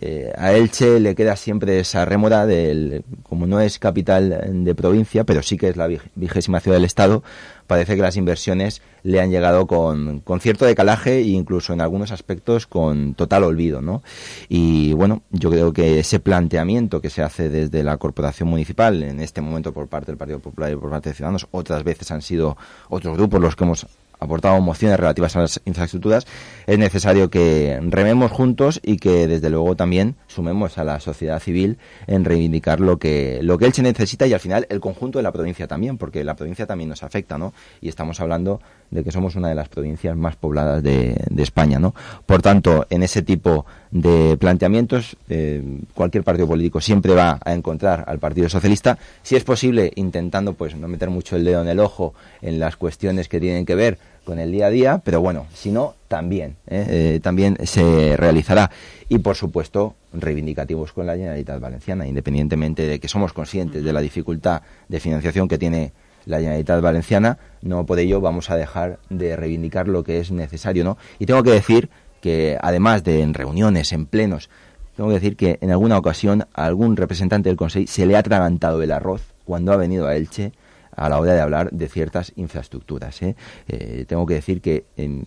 eh, a Elche le queda siempre esa rémora del, como no es capital de provincia, pero sí que es la vigésima ciudad del Estado, parece que las inversiones le han llegado con, con cierto decalaje e incluso en algunos aspectos con total olvido, ¿no? Y bueno, yo creo que ese planteamiento que se hace desde la corporación municipal, en este momento por parte del Partido Popular y por parte de Ciudadanos, otras veces han sido otros grupos los que hemos aportado mociones relativas a las infraestructuras, es necesario que rememos juntos y que desde luego también sumemos a la sociedad civil en reivindicar lo que lo que Elche necesita y al final el conjunto de la provincia también, porque la provincia también nos afecta, ¿no? Y estamos hablando de que somos una de las provincias más pobladas de, España, ¿no? Por tanto, en ese tipo de planteamientos, eh, cualquier partido político siempre va a encontrar al Partido Socialista, si es posible, intentando pues no meter mucho el dedo en el ojo en las cuestiones que tienen que ver con el día a día, pero bueno, si no, también, ¿eh? Eh, también se realizará. Y por supuesto, reivindicativos con la Generalitat Valenciana, independientemente de que somos conscientes de la dificultad de financiación que tiene la Generalitat Valenciana, no por ello vamos a dejar de reivindicar lo que es necesario, ¿no? Y tengo que decir que además de en reuniones, en plenos, tengo que decir que en alguna ocasión a algún representante del Consejo se le ha atragantado el arroz cuando ha venido a Elche a la hora de hablar de ciertas infraestructuras. ¿eh? Eh, tengo que decir que em,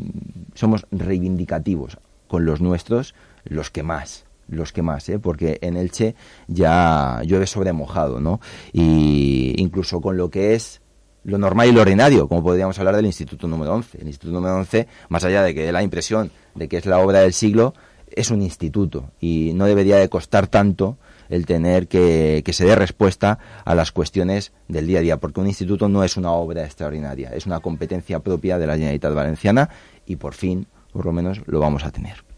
somos reivindicativos con los nuestros, los que más los que más, ¿eh? porque en Elche ya llueve sobre mojado, ¿no? Y incluso con lo que es lo normal y lo ordinario, como podríamos hablar del Instituto número 11. El Instituto número 11, más allá de que dé la impresión de que es la obra del siglo, es un instituto y no debería de costar tanto el tener que, que se dé respuesta a las cuestiones del día a día, porque un instituto no es una obra extraordinaria, es una competencia propia de la Generalitat Valenciana y por fin, por lo menos, lo vamos a tener.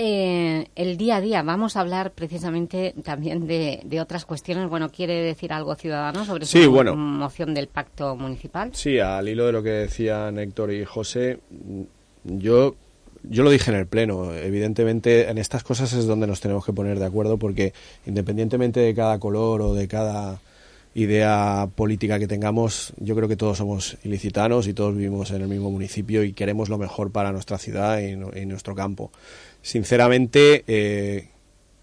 Eh, el día a día, vamos a hablar precisamente también de, de, otras cuestiones. Bueno, ¿quiere decir algo Ciudadano sobre su moción del pacto municipal? Sí, al hilo de lo que decían Héctor y José, yo yo lo dije en el Pleno, evidentemente en estas cosas es donde nos tenemos que poner de acuerdo porque independientemente de cada color o de cada idea política que tengamos, yo creo que todos somos ilicitanos y todos vivimos en el mismo municipio y queremos lo mejor para nuestra ciudad y, nuestro campo. Sinceramente, eh,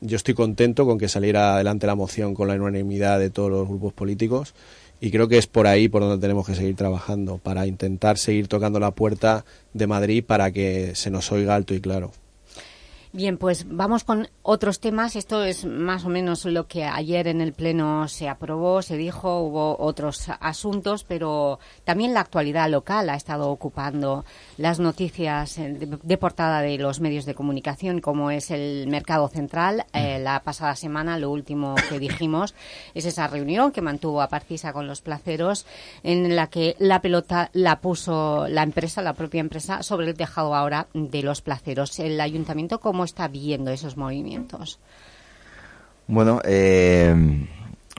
yo estoy contento con que saliera adelante la moción con la unanimidad de todos los grupos políticos y creo que es por ahí por donde tenemos que seguir trabajando, para intentar seguir tocando la puerta de Madrid para que se nos oiga alto y claro. Bien, pues vamos con otros temas. Esto es más o menos lo que ayer en el Pleno se aprobó, se dijo, hubo otros asuntos, pero también la actualidad local ha estado ocupando las noticias de portada de los medios de comunicación, como es el Mercado Central. Eh, la pasada semana, lo último que dijimos, es esa reunión que mantuvo a Parcisa con los placeros, en la que la pelota la puso la empresa, la propia empresa, sobre el tejado ahora de los placeros. El Ayuntamiento, como está viendo esos movimientos? Bueno, eh,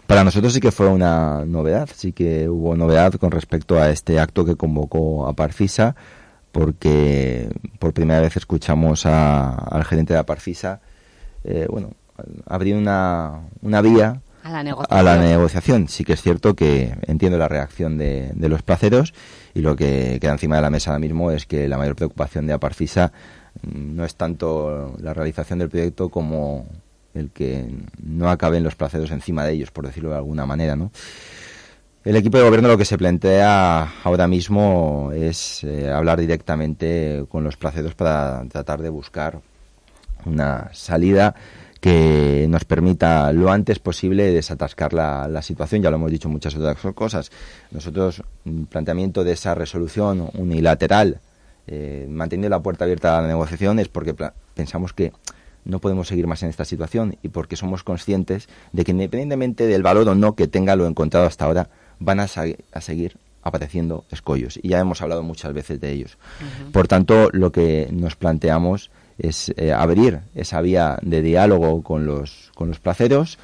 para nosotros sí que fue una novedad, sí que hubo novedad con respecto a este acto que convocó a Parfisa, porque por primera vez escuchamos al gerente de Parfisa, eh, bueno, abrir una, una vía a la, a la, negociación. Sí que es cierto que entiendo la reacción de, de, los placeros y lo que queda encima de la mesa ahora mismo es que la mayor preocupación de Aparfisa no es tanto la realización del proyecto como el que no acaben los placeros encima de ellos, por decirlo de alguna manera, ¿no? El equipo de gobierno lo que se plantea ahora mismo es eh, hablar directamente con los placeros para tratar de buscar una salida que nos permita lo antes posible desatascar la, situación. Ya lo hemos dicho muchas otras cosas. Nosotros, un planteamiento de esa resolución unilateral eh, manteniendo la puerta abierta a la negociación es porque pensamos que no podemos seguir más en esta situación y porque somos conscientes de que independientemente del valor o no que tenga lo encontrado hasta ahora, van a, a seguir apareciendo escollos y ya hemos hablado muchas veces de ellos. Por tanto, lo que nos planteamos es eh, abrir esa vía de diálogo con los, con los placeros,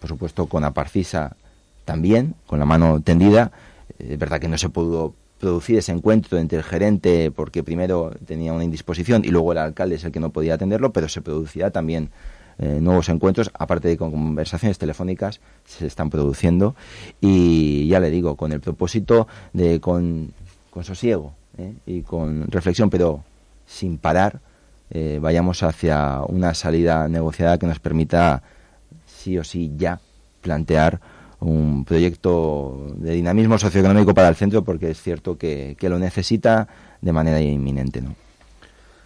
por supuesto con Aparcisa también, con la mano tendida. Es eh, verdad que no se pudo producir ese encuentro entre el gerente, porque primero tenía una indisposición y luego el alcalde es el que no podía atenderlo, pero se producirá también eh, nuevos encuentros, aparte de con conversaciones telefónicas, se están produciendo. Y ya le digo, con el propósito de, con, con sosiego ¿eh? y con reflexión, pero sin parar, eh, vayamos hacia una salida negociada que nos permita, sí o sí, ya plantear un proyecto de dinamismo socioeconómico para el centro porque es cierto que, que lo necesita de manera inminente. ¿no?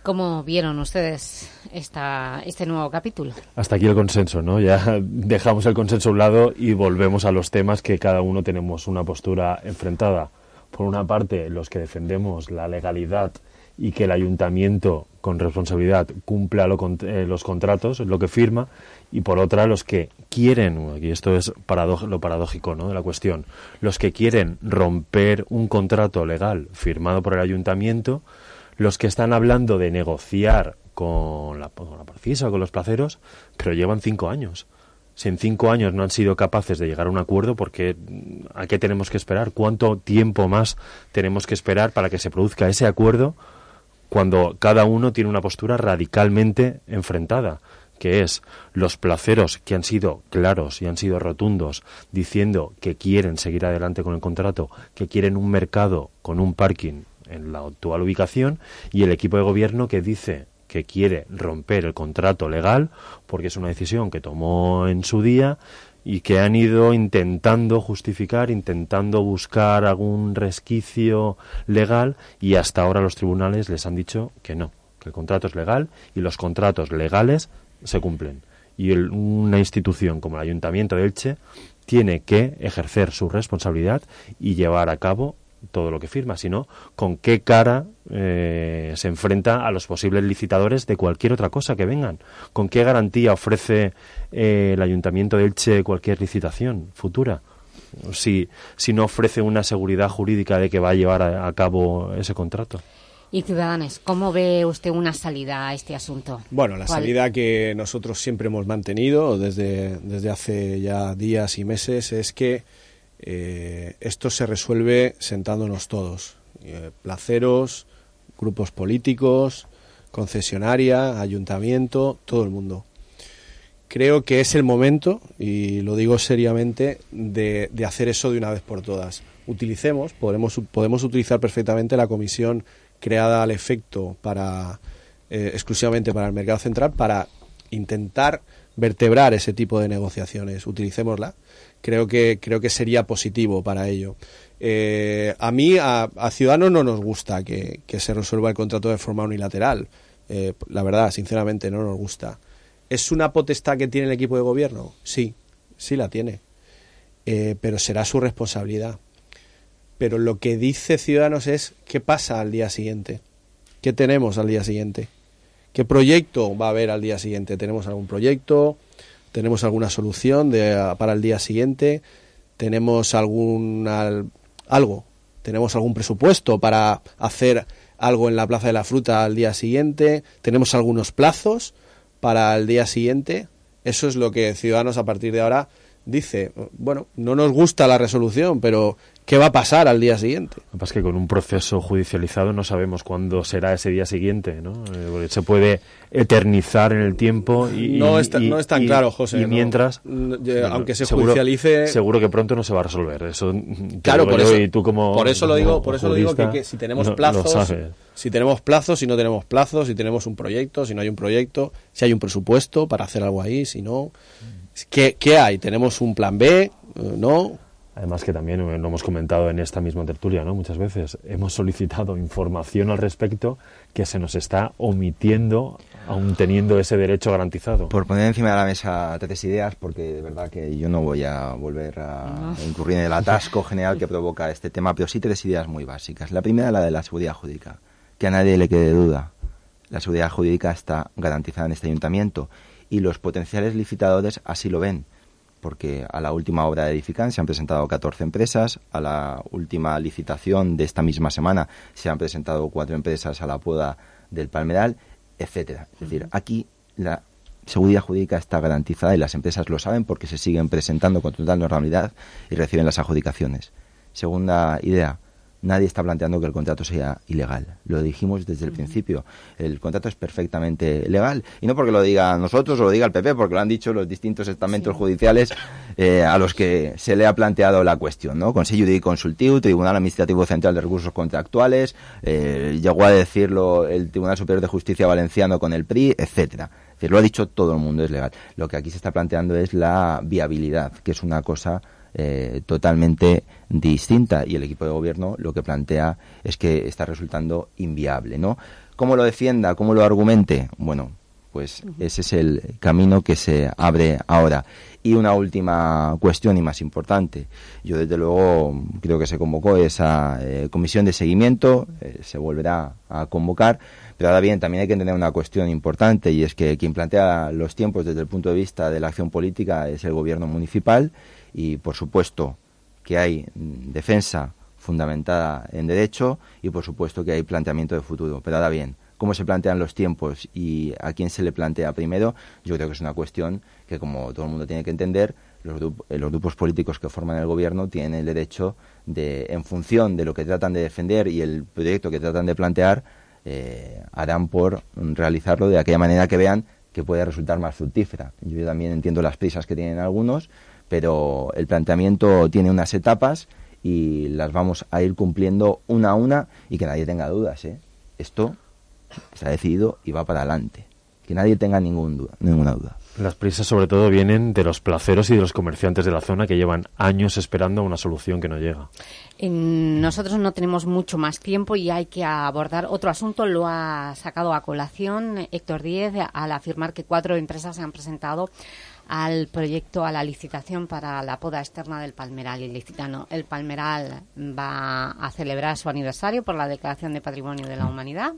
¿Cómo vieron ustedes esta, este nuevo capítulo? Hasta aquí el consenso, ¿no? Ya dejamos el consenso a un lado y volvemos a los temas que cada uno tenemos una postura enfrentada. Por una parte, los que defendemos la legalidad y que el ayuntamiento con responsabilidad cumpla lo, eh, los contratos, lo que firma, y por otra los que quieren, y esto es lo paradójico ¿no? de la cuestión, los que quieren romper un contrato legal firmado por el ayuntamiento, los que están hablando de negociar con la, con la o con los placeros, pero llevan cinco años. Si en cinco años no han sido capaces de llegar a un acuerdo, porque ¿a qué tenemos que esperar? ¿Cuánto tiempo más tenemos que esperar para que se produzca ese acuerdo cuando cada uno tiene una postura radicalmente enfrentada? Que es los placeros que han sido claros y han sido rotundos diciendo que quieren seguir adelante con el contrato, que quieren un mercado con un parking en la actual ubicación y el equipo de gobierno que dice que quiere romper el contrato legal porque es una decisión que tomó en su día y que han ido intentando justificar, intentando buscar algún resquicio legal y hasta ahora los tribunales les han dicho que no, que el contrato es legal y los contratos legales se cumplen. Y una institución como el Ayuntamiento de Elche tiene que ejercer su responsabilidad y llevar a cabo todo lo que firma, sino con qué cara eh, se enfrenta a los posibles licitadores de cualquier otra cosa que vengan, con qué garantía ofrece eh, el Ayuntamiento de Elche cualquier licitación futura, si, si no ofrece una seguridad jurídica de que va a llevar a cabo ese contrato. Y Ciudadanos, ¿cómo ve usted una salida a este asunto? Bueno, la salida que nosotros siempre hemos mantenido desde, desde hace ya días y meses es que eh, esto se resuelve sentándonos todos, eh, placeros, grupos políticos, concesionaria, ayuntamiento, todo el mundo. Creo que es el momento, y lo digo seriamente, de, de hacer eso de una vez por todas. Utilicemos, podemos, podemos utilizar perfectamente la comisión creada al efecto para eh, exclusivamente para el mercado central para intentar vertebrar ese tipo de negociaciones. Utilicémosla. Creo que creo que sería positivo para ello. Eh, a mí, a, Ciudadanos, no nos gusta que, se resuelva el contrato de forma unilateral. eh, la verdad, sinceramente, no nos gusta. ¿Es una potestad que tiene el equipo de gobierno? Sí, sí la tiene. Pero será su responsabilidad. Pero lo que dice Ciudadanos es qué pasa al día siguiente. ¿Qué tenemos al día siguiente? ¿Qué proyecto va a haber al día siguiente? ¿Tenemos algún proyecto? ¿Tenemos alguna solución de, para el día siguiente? ¿Tenemos algún algo? ¿Tenemos algún presupuesto para hacer algo en la Plaza de la Fruta al día siguiente? ¿Tenemos algunos plazos para el día siguiente? Eso es lo que Ciudadanos a partir de ahora dice, bueno, no nos gusta la resolución, pero ¿qué va a pasar al día siguiente? Lo que pasa es que con un proceso judicializado no sabemos cuándo será ese día siguiente, ¿no? Eh, se puede eternizar en el tiempo y... No, es, no es tan claro, José. Y mientras... aunque se judicialice... Seguro que pronto no se va a resolver. Eso claro, por eso, y tú como, por eso lo digo, por eso lo digo que, si tenemos plazos... si tenemos plazos, si no tenemos plazos, si tenemos un proyecto, si no hay un proyecto, si hay un presupuesto para hacer algo ahí, si no... ¿Qué, qué hay? ¿Tenemos un plan B? ¿No? Además que también lo hemos comentado en esta misma tertulia, ¿no? Muchas veces hemos solicitado información al respecto que se nos está omitiendo, aún teniendo ese derecho garantizado. Por poner encima de la mesa tres ideas, porque de verdad que yo no voy a volver a incurrir en el atasco general que provoca este tema, pero sí tres ideas muy básicas. La primera, la de la seguridad jurídica, que a nadie le quede duda. La seguridad jurídica está garantizada en este ayuntamiento y los potenciales licitadores así lo ven, porque a la última obra de Edifican se han presentado 14 empresas, a la última licitación de esta misma semana se han presentado cuatro empresas a la poda del Palmeral, etcétera. Es decir, aquí la seguridad jurídica está garantizada y las empresas lo saben porque se siguen presentando con total normalidad y reciben las adjudicaciones. Segunda idea, nadie está planteando que el contrato sea ilegal. Lo dijimos desde el principio. El contrato es perfectamente legal. Y no porque lo diga nosotros o lo diga el PP, porque lo han dicho los distintos estamentos judiciales eh, a los que se le ha planteado la cuestión. ¿no? Consejo de Consultivo, Tribunal Administrativo Central de Recursos Contractuales, eh, llegó a decirlo el Tribunal Superior de Justicia Valenciano con el PRI, etcétera. lo ha dicho todo el mundo, es legal. Lo que aquí se está planteando es la viabilidad, que es una cosa eh, totalmente distinta y el equipo de gobierno lo que plantea es que está resultando inviable, ¿no? ¿Cómo lo defienda? ¿Cómo lo argumente? Bueno, pues ese es el camino que se abre ahora. Y una última cuestión y más importante. Yo desde luego creo que se convocó esa eh, comisión de seguimiento, eh, se volverá a convocar, pero ahora bien, también hay que entender una cuestión importante y es que quien plantea los tiempos desde el punto de vista de la acción política es el gobierno municipal y por supuesto que hay defensa fundamentada en derecho y por supuesto que hay planteamiento de futuro. Pero ahora bien, cómo se plantean los tiempos y a quién se le plantea primero, yo creo que es una cuestión que como todo el mundo tiene que entender, los, eh, grupos políticos que forman el gobierno tienen el derecho de, en función de lo que tratan de defender y el proyecto que tratan de plantear, eh, harán por realizarlo de aquella manera que vean que puede resultar más fructífera. Yo también entiendo las prisas que tienen algunos, pero el planteamiento tiene unas etapas y las vamos a ir cumpliendo una a una y que nadie tenga dudas. ¿eh? Esto está decidido y va para adelante. Que nadie tenga ningún duda, ninguna duda. Las prisas sobre todo vienen de los placeros y de los comerciantes de la zona que llevan años esperando una solución que no llega. Nosotros no tenemos mucho más tiempo y hay que abordar otro asunto. Lo ha sacado a colación Héctor Díez al afirmar que cuatro empresas se han presentado al proyecto, a la licitación para la poda externa del Palmeral ilicitano. El Palmeral va a celebrar su aniversario por la Declaración de Patrimonio de la Humanidad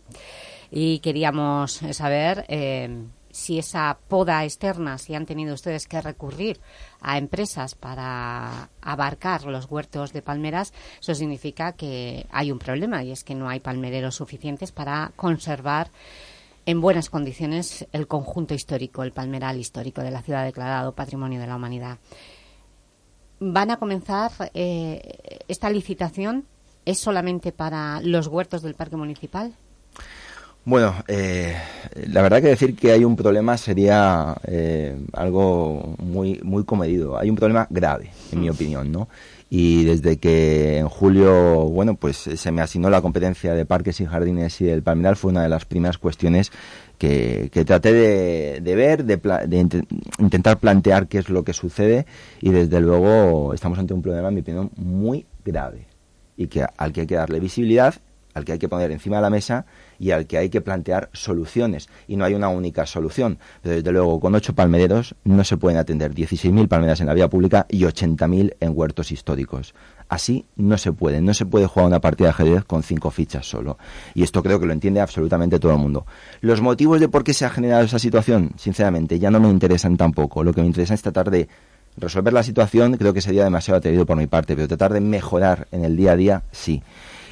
y queríamos saber eh, si esa poda externa, si han tenido ustedes que recurrir a empresas para abarcar los huertos de palmeras, eso significa que hay un problema y es que no hay palmereros suficientes para conservar en buenas condiciones el conjunto histórico, el palmeral histórico de la ciudad declarado Patrimonio de la Humanidad. ¿Van a comenzar eh, esta licitación? ¿Es solamente para los huertos del Parque Municipal? Bueno, eh, la verdad que decir que hay un problema sería eh, algo muy muy comedido. Hay un problema grave, en mi opinión, ¿no? Y desde que en julio, bueno, pues se me asignó la competencia de parques y jardines y del Palmeral fue una de las primeras cuestiones que, que traté de, de ver, de, de, intentar plantear qué es lo que sucede. Y desde luego estamos ante un problema, en mi opinión, muy grave y que al que hay que darle visibilidad, al que hay que poner encima de la mesa y al que hay que plantear soluciones. Y no hay una única solución. Pero desde luego, con ocho palmereros no se pueden atender 16.000 palmeras en la vía pública y 80.000 en huertos históricos. Así no se puede. No se puede jugar una partida de ajedrez con cinco fichas solo. Y esto creo que lo entiende absolutamente todo el mundo. Los motivos de por qué se ha generado esa situación, sinceramente, ya no me interesan tampoco. Lo que me interesa es tratar de resolver la situación, creo que sería demasiado atrevido por mi parte, pero tratar de mejorar en el día a día, sí.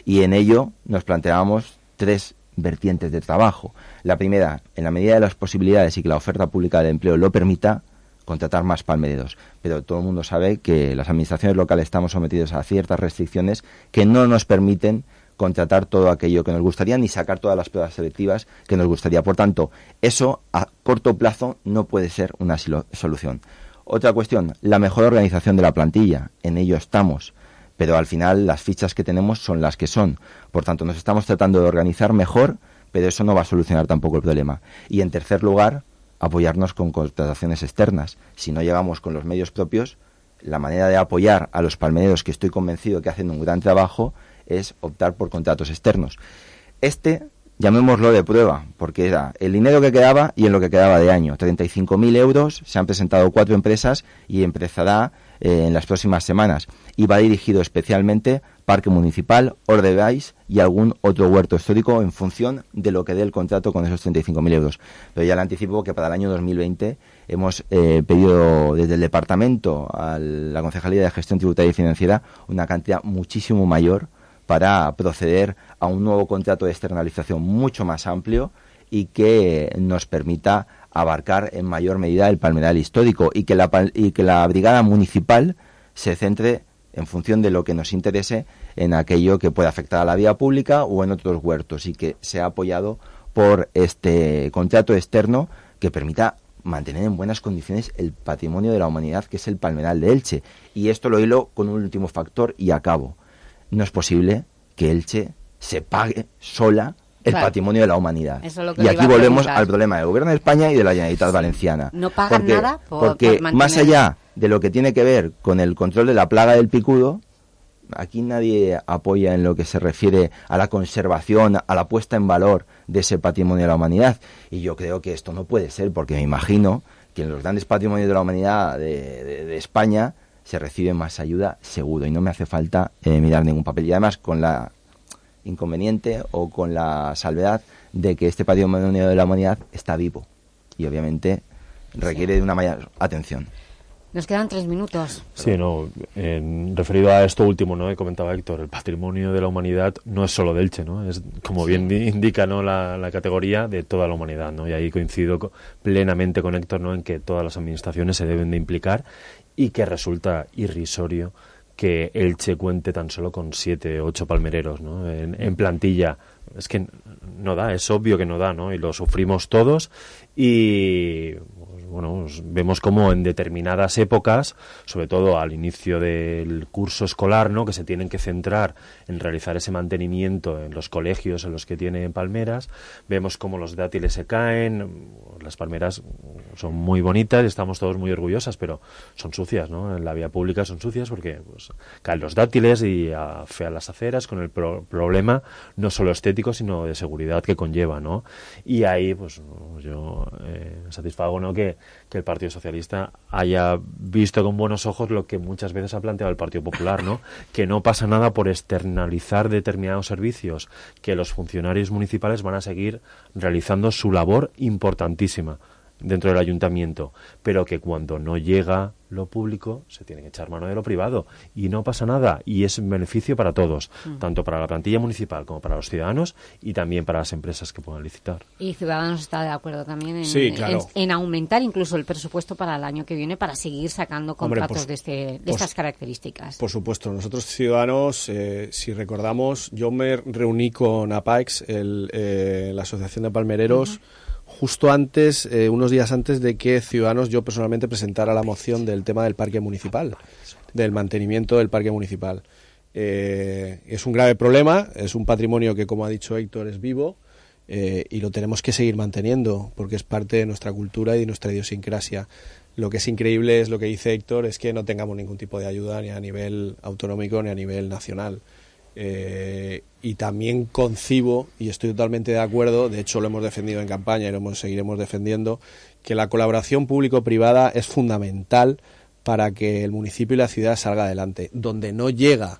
Y en ello nos planteábamos tres vertientes de trabajo. La primera, en la medida de las posibilidades y que la oferta pública de empleo lo permita, contratar más palmereros. Pero todo el mundo sabe que las administraciones locales estamos sometidos a ciertas restricciones que no nos permiten contratar todo aquello que nos gustaría ni sacar todas las pruebas selectivas que nos gustaría. Por tanto, eso a corto plazo no puede ser una solución. Otra cuestión, la mejor organización de la plantilla. En ello estamos. Pero al final las fichas que tenemos son las que son. Por tanto, nos estamos tratando de organizar mejor, pero eso no va a solucionar tampoco el problema. Y en tercer lugar, apoyarnos con contrataciones externas. Si no llegamos con los medios propios, la manera de apoyar a los palmereros, que estoy convencido que hacen un gran trabajo, es optar por contratos externos. Este, llamémoslo de prueba, porque era el dinero que quedaba y en lo que quedaba de año. 35.000 euros, se han presentado cuatro empresas y empezará eh, en las próximas semanas. Y va dirigido especialmente parque municipal, Ordebais y algún otro huerto histórico en función de lo que dé el contrato con esos 35.000 euros. Pero ya le anticipo que para el año 2020 hemos eh, pedido desde el departamento a la Concejalía de Gestión Tributaria y Financiera una cantidad muchísimo mayor para proceder a un nuevo contrato de externalización mucho más amplio y que nos permita abarcar en mayor medida el palmeral histórico y que la, brigada municipal se centre en función de lo que nos interese en aquello que pueda afectar a la vía pública o en otros huertos y que sea apoyado por este contrato externo que permita mantener en buenas condiciones el patrimonio de la humanidad que es el palmeral de Elche. Y esto lo hilo con un último factor y acabo. No es posible que Elche se pague sola el patrimonio de la humanidad. y aquí volvemos al problema del gobierno de España y de la Generalitat Valenciana. No pagan nada porque más allá de lo que tiene que ver con el control de la plaga del picudo, aquí nadie apoya en lo que se refiere a la conservación, a la puesta en valor de ese patrimonio de la humanidad. Y yo creo que esto no puede ser, porque me imagino que en los grandes patrimonios de la humanidad de, España se recibe más ayuda seguro y no me hace falta eh, mirar ningún papel. Y además con la inconveniente o con la salvedad de que este patrimonio de la humanidad está vivo y obviamente requiere de una mayor atención. Nos quedan tres minutos. Sí, no, en, referido a esto último, ¿no? comentaba Héctor, el patrimonio de la humanidad no es solo Delche, ¿no? Es, como bien indica, ¿no? La, categoría de toda la humanidad, ¿no? Y ahí coincido plenamente con Héctor, ¿no? En que todas las administraciones se deben de implicar y que resulta irrisorio que Elche cuente tan solo con siete, ocho palmereros, ¿no? En, en plantilla. Es que no da, es obvio que no da, ¿no? Y lo sufrimos todos y bueno, vemos como en determinadas épocas, sobre todo al inicio del curso escolar, ¿no? que se tienen que centrar en realizar ese mantenimiento en los colegios en los que tienen palmeras, vemos como los dátiles se caen, las palmeras son muy bonitas y estamos todos muy orgullosas, pero son sucias, ¿no? En la vía pública son sucias porque pues, caen los dátiles y afean las aceras con el problema no solo estético, sino de seguridad que conlleva, ¿no? Y ahí, pues yo eh, satisfago, ¿no? Que, que el Partido Socialista haya visto con buenos ojos lo que muchas veces ha planteado el Partido Popular, ¿no? Que no pasa nada por externalizar determinados servicios, que los funcionarios municipales van a seguir realizando su labor importantísima dentro del ayuntamiento, pero que cuando no llega lo público se tiene que echar mano de lo privado y no pasa nada y es un beneficio para todos, mm. tanto para la plantilla municipal como para los ciudadanos y también para las empresas que puedan licitar. Y Ciudadanos está de acuerdo también en, en, aumentar incluso el presupuesto para el año que viene para seguir sacando contratos de, este, de estas características. Por supuesto, nosotros Ciudadanos, eh, si recordamos, yo me reuní con APAEX, el, eh, la Asociación de Palmereros, justo antes, eh, unos días antes de que Ciudadanos, yo personalmente presentara la moción del tema del parque municipal, del mantenimiento del parque municipal. Eh, es un grave problema, es un patrimonio que, como ha dicho Héctor, es vivo eh, y lo tenemos que seguir manteniendo porque es parte de nuestra cultura y de nuestra idiosincrasia. Lo que es increíble es lo que dice Héctor, es que no tengamos ningún tipo de ayuda ni a nivel autonómico ni a nivel nacional. Eh, y también concibo, y estoy totalmente de acuerdo, de hecho lo hemos defendido en campaña y lo seguiremos defendiendo, que la colaboración público-privada es fundamental para que el municipio y la ciudad salga adelante. Donde no llega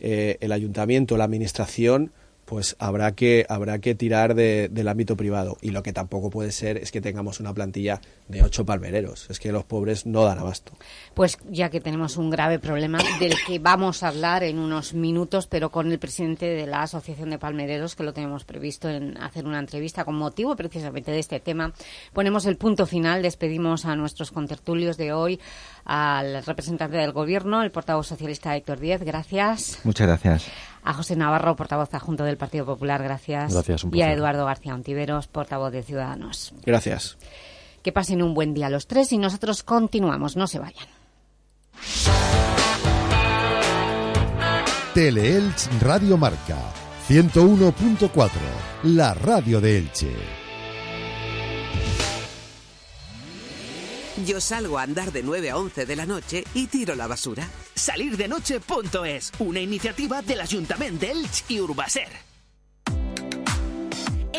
eh, el ayuntamiento, la administración, pues habrá que, habrá que tirar del ámbito privado. Y lo que tampoco puede ser es que tengamos una plantilla de ocho palmereros. Es que los pobres no dan abasto. Pues ya que tenemos un grave problema del que vamos a hablar en unos minutos, pero con el presidente de la Asociación de Palmereros, que lo tenemos previsto en hacer una entrevista con motivo precisamente de este tema, ponemos el punto final, despedimos a nuestros contertulios de hoy, al representante del Gobierno, el portavoz socialista Héctor Díez, gracias. Muchas gracias a José Navarro, portavoz adjunto del Partido Popular, gracias. Gracias, Y a Eduardo García Ontiveros, portavoz de Ciudadanos. Gracias. Que pasen un buen día los tres y nosotros continuamos, no se vayan. Teleelch Radio Marca 101.4, la radio de Elche. Yo salgo a andar de 9 a 11 de la noche y tiro la basura. Salirdenoche.es, una iniciativa del Ayuntamiento de Elche y Urbaser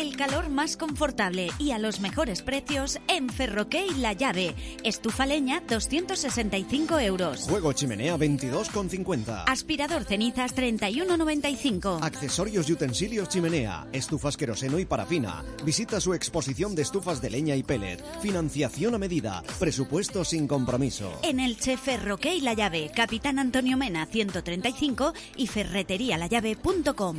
el calor más confortable y a los mejores precios en Ferroque La Llave. Estufa leña 265 euros. Juego chimenea 22,50. Aspirador cenizas 31,95. Accesorios y utensilios chimenea, estufas queroseno y parafina. Visita su exposición de estufas de leña y pellet. Financiación a medida. Presupuesto sin compromiso. En el Che Ferroque La Llave, Capitán Antonio Mena 135 y ferreterialallave.com.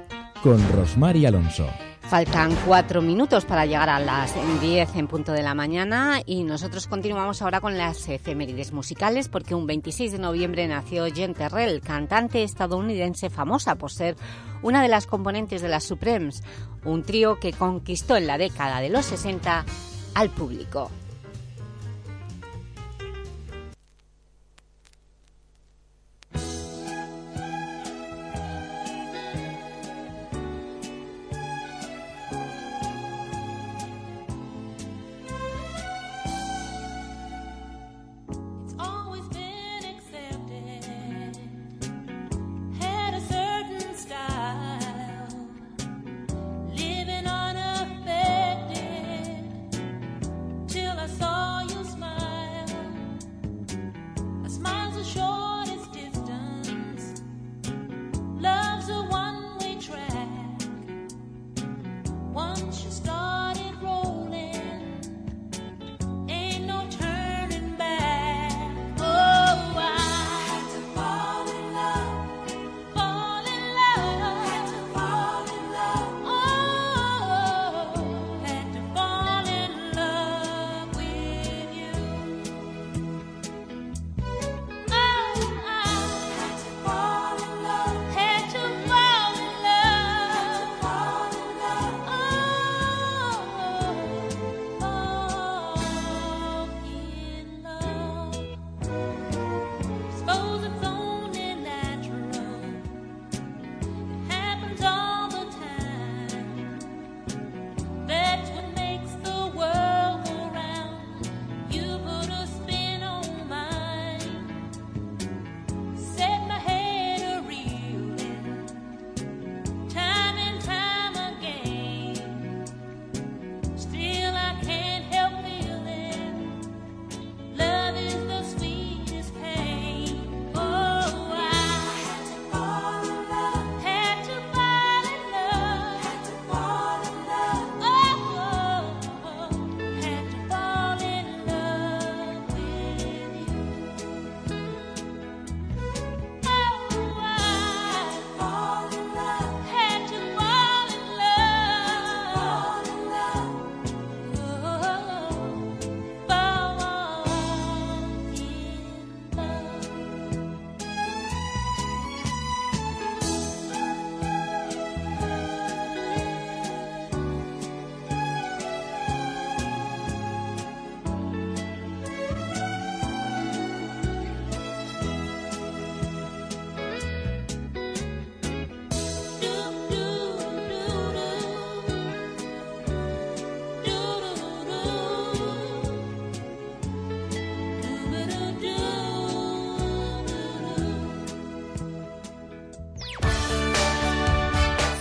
con Rosmar y Alonso. Faltan cuatro minutos para llegar a las 10 en punto de la mañana y nosotros continuamos ahora con las efemérides musicales porque un 26 de noviembre nació Jen Terrell, cantante estadounidense famosa por ser una de las componentes de las Supremes, un trío que conquistó en la década de los 60 al público.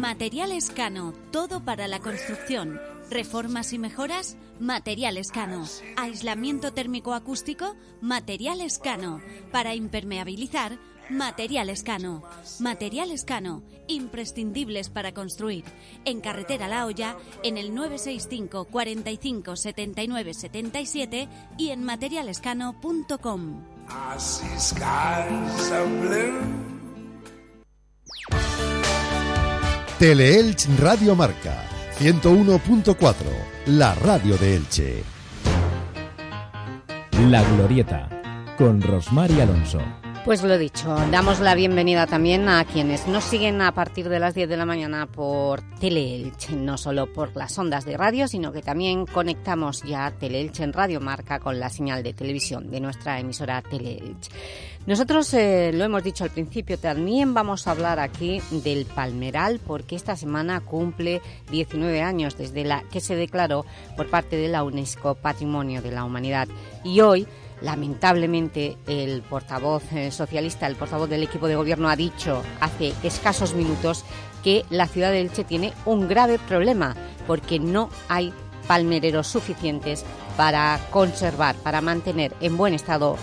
Materiales Cano, todo para la construcción. Reformas y mejoras, Materiales Cano. Aislamiento térmico acústico, Materiales Cano. Para impermeabilizar, Materiales Cano. Materiales Cano, imprescindibles para construir. En Carretera La Hoya, en el 965 45 79 77 y en materialescano.com. Teleelch Radio Marca 101.4, la radio de Elche. La Glorieta, con Rosmar y Alonso. Pues lo dicho, damos la bienvenida también a quienes nos siguen a partir de las 10 de la mañana por Teleelch, no solo por las ondas de radio, sino que también conectamos ya Teleelch en Radio Marca con la señal de televisión de nuestra emisora Teleelch. Nosotros, eh, lo hemos dicho al principio, también vamos a hablar aquí del Palmeral, porque esta semana cumple 19 años desde la que se declaró por parte de la UNESCO Patrimonio de la Humanidad. Y hoy Lamentablemente, el portavoz eh, socialista, el portavoz del equipo de gobierno, ha dicho hace escasos minutos que la ciudad de Elche tiene un grave problema porque no hay palmereros suficientes para conservar, para mantener en buen estado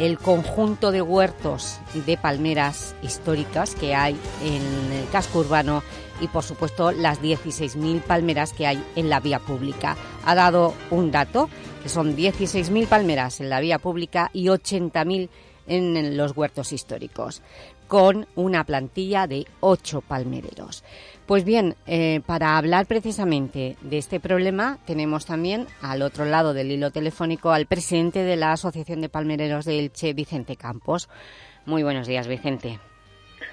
el conjunto de huertos de palmeras históricas que hay en el casco urbano y, por supuesto, las 16.000 palmeras que hay en la vía pública. Ha dado un dato que son 16.000 palmeras en la vía pública y 80.000 en los huertos históricos, con una plantilla de 8 palmereros. Pues bien, eh, para hablar precisamente de este problema, tenemos también al otro lado del hilo telefónico al presidente de la Asociación de Palmereros de Elche, Vicente Campos. Muy buenos días, Vicente.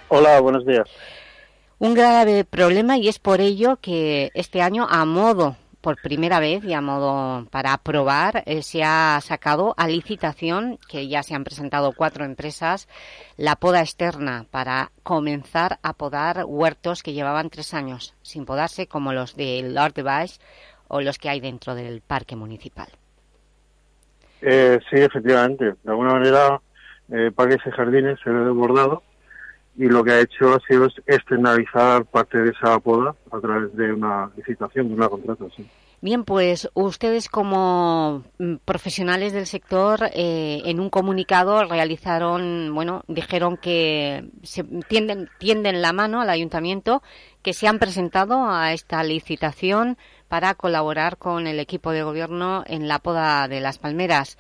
Hola, buenos días. Un grave problema y es por ello que este año, a modo por primera vez y a modo para aprobar eh, se ha sacado a licitación, que ya se han presentado cuatro empresas, la poda externa para comenzar a podar huertos que llevaban tres años sin podarse, como los de Lord Device o los que hay dentro del parque municipal. Eh, sí, efectivamente. De alguna manera, eh, Parques y Jardines se ha desbordado y lo que ha hecho ha sido externalizar parte de esa poda a través de una licitación, de una contratación. Bien, pues ustedes como mm, profesionales del sector eh, en un comunicado realizaron, bueno, dijeron que se tienden, tienden la mano al ayuntamiento, que se han presentado a esta licitación para colaborar con el equipo de gobierno en la poda de las palmeras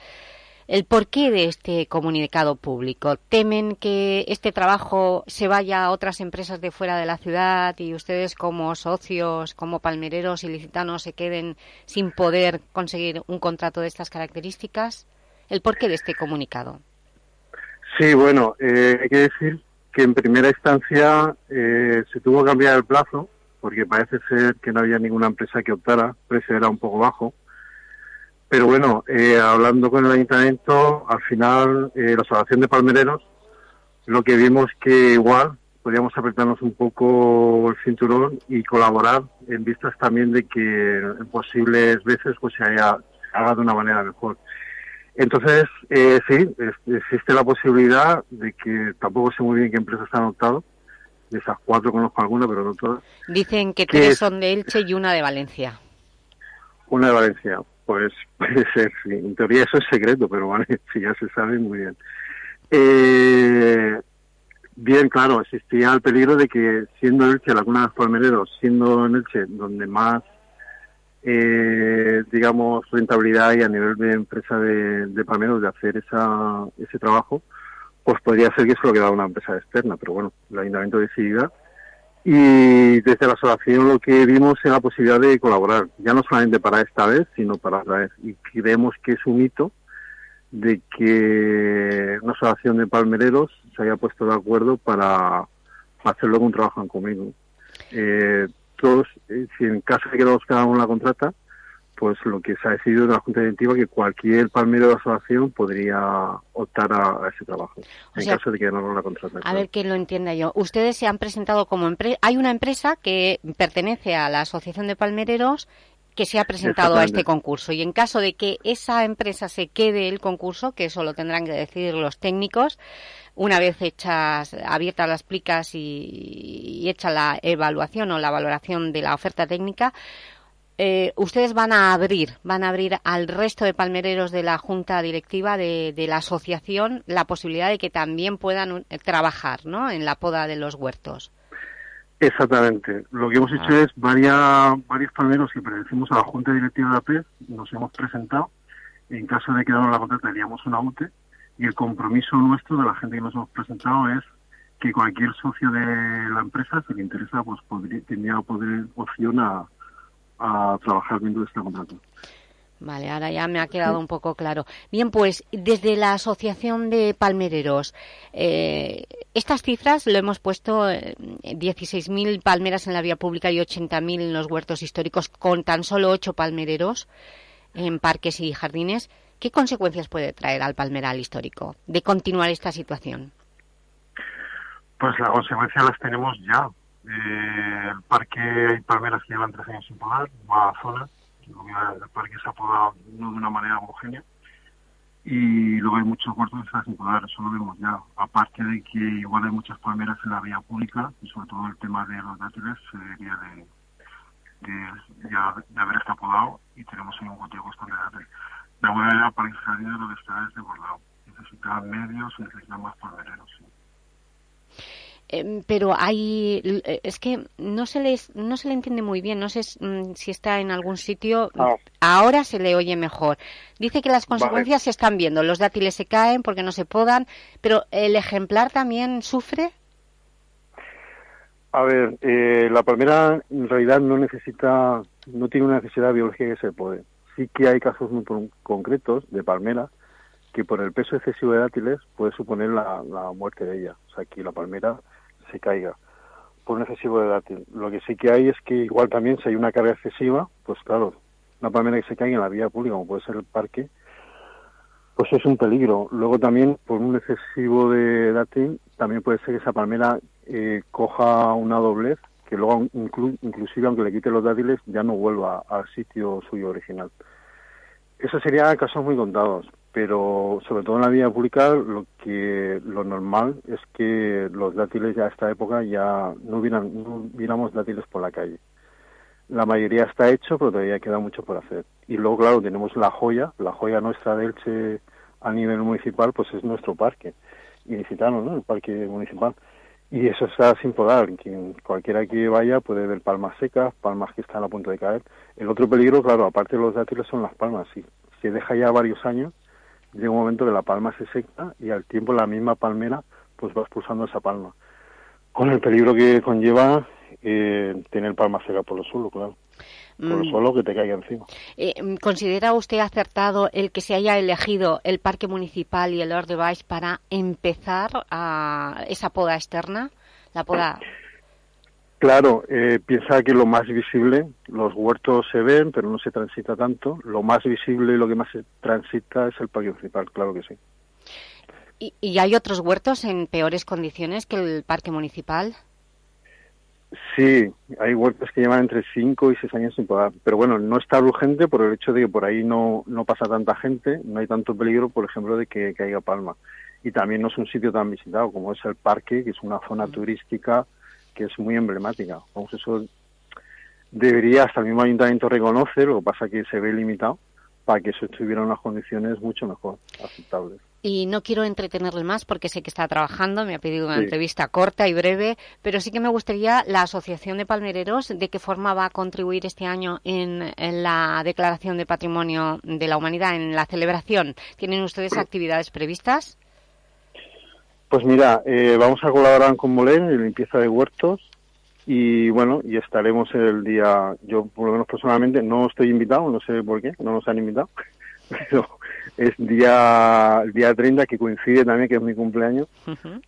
el porqué de este comunicado público. ¿Temen que este trabajo se vaya a otras empresas de fuera de la ciudad y ustedes como socios, como palmereros y licitanos se queden sin poder conseguir un contrato de estas características? ¿El porqué de este comunicado? Sí, bueno, eh, hay que decir que en primera instancia eh, se tuvo que cambiar el plazo porque parece ser que no había ninguna empresa que optara, el precio era un poco bajo pero bueno, eh, hablando con el ayuntamiento, al final, eh, la Asociación de Palmereros, lo que vimos que igual podíamos apretarnos un poco el cinturón y colaborar en vistas también de que en posibles veces pues se, haya, haga de una manera mejor. Entonces, eh, sí, existe la posibilidad de que tampoco sé muy bien qué empresas han optado. De esas cuatro conozco alguna, pero no todas. Dicen que tres son de Elche y una de Valencia. Una de Valencia. Pues puede ser, sí. En teoría eso es secreto, pero vale, si ya se sabe, muy bien. Eh, Bien, claro, existía el peligro de que siendo Elche, Laguna de los Palmereros, siendo en Elche donde más, eh, digamos, rentabilidad hay a nivel de empresa de, de palmeros de hacer esa, ese trabajo, pues podría ser que se lo quedara una empresa externa, pero bueno, el ayuntamiento decidió y desde la asociación lo que vimos es la posibilidad de colaborar, ya no solamente para esta vez, sino para otra vez. Y creemos que es un hito de que una asociación de palmereros se haya puesto de acuerdo para hacer luego un trabajo en común. Eh, todos, eh, si en caso de que nos quedamos la contrata, pues lo que se ha decidido en la Junta Directiva que cualquier palmero de la asociación podría optar a, ese trabajo, en caso de que no la contrata. A ver que lo entienda yo. Ustedes se han presentado como empresa. Hay una empresa que pertenece a la Asociación de Palmereros que se ha presentado a este concurso y en caso de que esa empresa se quede el concurso, que eso lo tendrán que decidir los técnicos, una vez hechas, abiertas las plicas y, hecha la evaluación o la valoración de la oferta técnica, eh, ustedes van a abrir, van a abrir al resto de palmereros de la junta directiva de, de, la asociación la posibilidad de que también puedan eh, trabajar ¿no? en la poda de los huertos. Exactamente. Lo que hemos hecho ah. es varias, varios palmeros que pertenecemos a la Junta Directiva de la PES, nos hemos presentado. En caso de que damos la contrata, haríamos una UTE. Y el compromiso nuestro de la gente que nos hemos presentado es que cualquier socio de la empresa, si le interesa, pues podría, tendría poder, opción a, a trabajar dentro de esta contrata. Vale, ahora ya me ha quedado un poco claro. Bien, pues desde la Asociación de Palmereros, eh, estas cifras lo hemos puesto, eh, 16.000 palmeras en la vía pública y 80.000 en los huertos históricos, con tan solo 8 palmereros en parques y jardines. ¿Qué consecuencias puede traer al palmeral histórico de continuar esta situación? Pues las consecuencias las tenemos ya. Eh, el parque hay palmeras que llevan tres años sin podar, más zonas el parque se ha podado no de una manera homogénea y luego hay muchos huertos que están sin podar, eso lo vemos ya. Aparte de que igual hay muchas palmeras en la vía pública y sobre todo el tema de los dátiles se debería de, de, haber estado podado y tenemos ahí un cultivo constante de dátiles. De alguna manera para que lo que está es desbordado. Necesitan medios necesitan más palmereros. Em, pero hay eh, es que no se les no se le entiende muy bien. No sé mm, si está en algún sitio. Ah. ahora se le oye mejor. Dice que las consecuencias se están viendo. Los dátiles se caen porque no se podan pero el ejemplar también sufre. A ver eh, la palmera en realidad no necesita no tiene una necesidad biológica que se puede. Sí que hay casos muy concretos de palmera que por el peso excesivo de dátiles puede suponer la, la muerte de ella. O sea que la palmera se caiga por un excesivo de dátil. Lo que sí que hay es que igual también si hay una carga excesiva, pues claro, una palmera que se caiga en la vía pública, como puede ser el parque, pues es un peligro. Luego también, por un excesivo de dátil, también puede ser que esa palmera eh, coja una doblez, que luego inclusive aunque le quite los dátiles, ya no vuelva al sitio suyo original. Eso sería casos muy contados, pero sobre todo en la vía pública lo que lo normal es que los dátiles ya a esta época ya no hubieran no viéramos dátiles por la calle. La mayoría está hecho pero todavía queda mucho por hacer. Y luego claro tenemos la joya la joya nuestra de Elche a nivel municipal pues es nuestro parque ilicitano no el parque municipal. Y eso está sin podar. Quien cualquiera que vaya puede ver palmas secas palmas que están a punto de caer. El otro peligro claro aparte de los dátiles son las palmas. Si se deja ya varios años llega un momento que la palma se seca y al tiempo la misma palmera pues va expulsando esa palma. Con el peligro que conlleva eh, tener palma seca por el suelo, claro. Por el mm. suelo que te caiga encima. Eh, ¿Considera usted acertado el que se haya elegido el Parque Municipal y el Ordebais para empezar a esa poda externa? La poda... Claro, eh, piensa que lo más visible, los huertos se ven, pero no se transita tanto. Lo más visible y lo que más se transita es el parque municipal, claro que sí. ¿Y, ¿Y, hay otros huertos en peores condiciones que el parque municipal? Sí, hay huertos que llevan entre 5 y 6 años sin podar. Pero bueno, no está urgente por el hecho de que por ahí no, no pasa tanta gente, no hay tanto peligro, por ejemplo, de que caiga palma. Y también no es un sitio tan visitado como es el parque, que es una zona turística que es muy emblemática. eso debería hasta el mismo ayuntamiento reconocer, lo que pasa que se ve limitado, para que eso estuviera en unas condiciones mucho mejor, aceptables. Y no quiero entretenerle más porque sé que está trabajando, me ha pedido una Sí. entrevista corta y breve, pero sí que me gustaría la Asociación de Palmereros, ¿de qué forma va a contribuir este año en, en la Declaración de Patrimonio de la Humanidad, en la celebración? ¿Tienen ustedes actividades previstas? Pues mira, eh, vamos a colaborar con Molén en limpieza de huertos y bueno, y estaremos el día, yo por lo menos personalmente no estoy invitado, no sé por qué, no nos han invitado, pero es día, el día 30 que coincide también que es mi cumpleaños,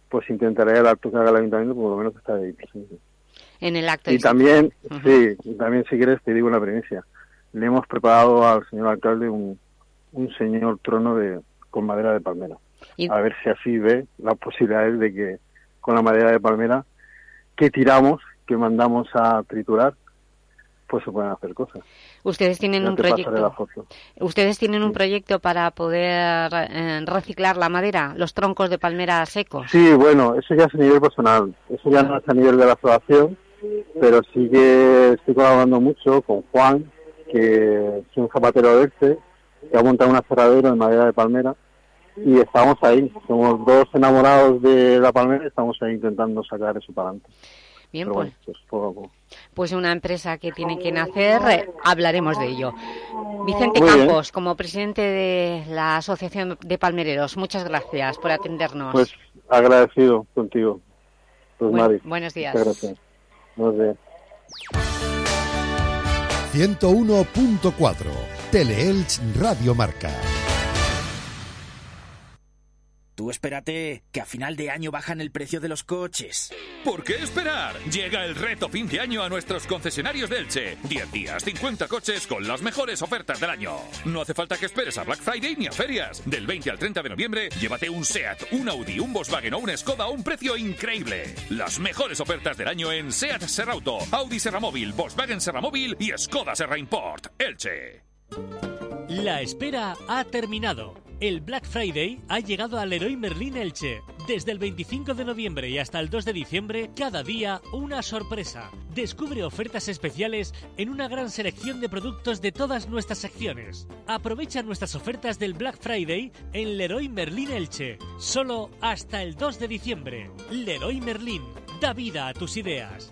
pues intentaré el acto que haga el ayuntamiento por lo menos estar ahí presente. En el acto. Y este. también, sí, también si quieres te digo una primicia. Le hemos preparado al señor alcalde un, un señor trono de con madera de palmera. Y- A ver si así ve las posibilidades de que con la madera de palmera que tiramos, que mandamos a triturar, pues se pueden hacer cosas. Ustedes tienen Ya un proyecto. Ustedes tienen un proyecto para poder eh, reciclar la madera, los troncos de palmera secos. Sí, bueno, eso ya es a nivel personal. Eso ya no es a nivel de la asociación, pero sí que estoy colaborando mucho con Juan, que es un zapatero de Elche, que ha montado un aserradero en madera de palmera. Y estamos ahí, somos dos enamorados de la palmera y estamos ahí intentando sacar eso para adelante. Bien, Pero pues, bueno, pues poco a poco. pues una empresa que tiene que nacer, eh, hablaremos de ello. Vicente Muy bien. Campos, como presidente de la Asociación de Palmereros, muchas gracias por atendernos. Pues agradecido contigo. Pues Buen- Mari. buenos días. Muchas gracias. Buenos días. 101.4 Teleelch Radio Marca. Tú espérate, que a final de año bajan el precio de los coches. ¿Por qué esperar? Llega el reto fin de año a nuestros concesionarios de Elche. 10 días, 50 coches con las mejores ofertas del año. No hace falta que esperes a Black Friday ni a ferias. Del 20 al 30 de noviembre, llévate un SEAT, un Audi, un Volkswagen o un Skoda a un precio increíble. Las mejores ofertas del año en SEAT Serrauto, Audi Serramóvil, Volkswagen Serramóvil y Skoda Serra Import. Elche. La espera ha terminado. El Black Friday ha llegado al Leroy Merlin Elche. Desde el 25 de noviembre y hasta el 2 de diciembre, cada día una sorpresa. Descubre ofertas especiales en una gran selección de productos de todas nuestras secciones. Aprovecha nuestras ofertas del Black Friday en Leroy Merlin Elche. Solo hasta el 2 de diciembre. Leroy Merlin. Da vida a tus ideas.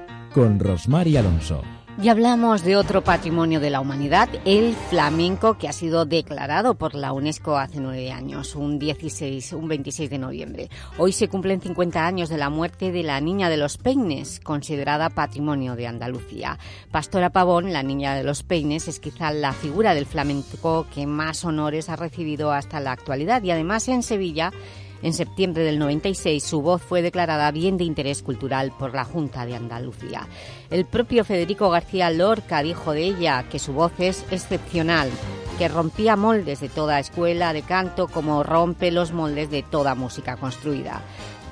con Rosmar y Alonso. Y hablamos de otro patrimonio de la humanidad, el flamenco, que ha sido declarado por la UNESCO hace nueve años, un, 16, un 26 de noviembre. Hoy se cumplen 50 años de la muerte de la Niña de los Peines, considerada patrimonio de Andalucía. Pastora Pavón, la Niña de los Peines, es quizá la figura del flamenco que más honores ha recibido hasta la actualidad y además en Sevilla en septiembre del 96 su voz fue declarada bien de interés cultural por la Junta de Andalucía. El propio Federico García Lorca dijo de ella que su voz es excepcional, que rompía moldes de toda escuela de canto como rompe los moldes de toda música construida.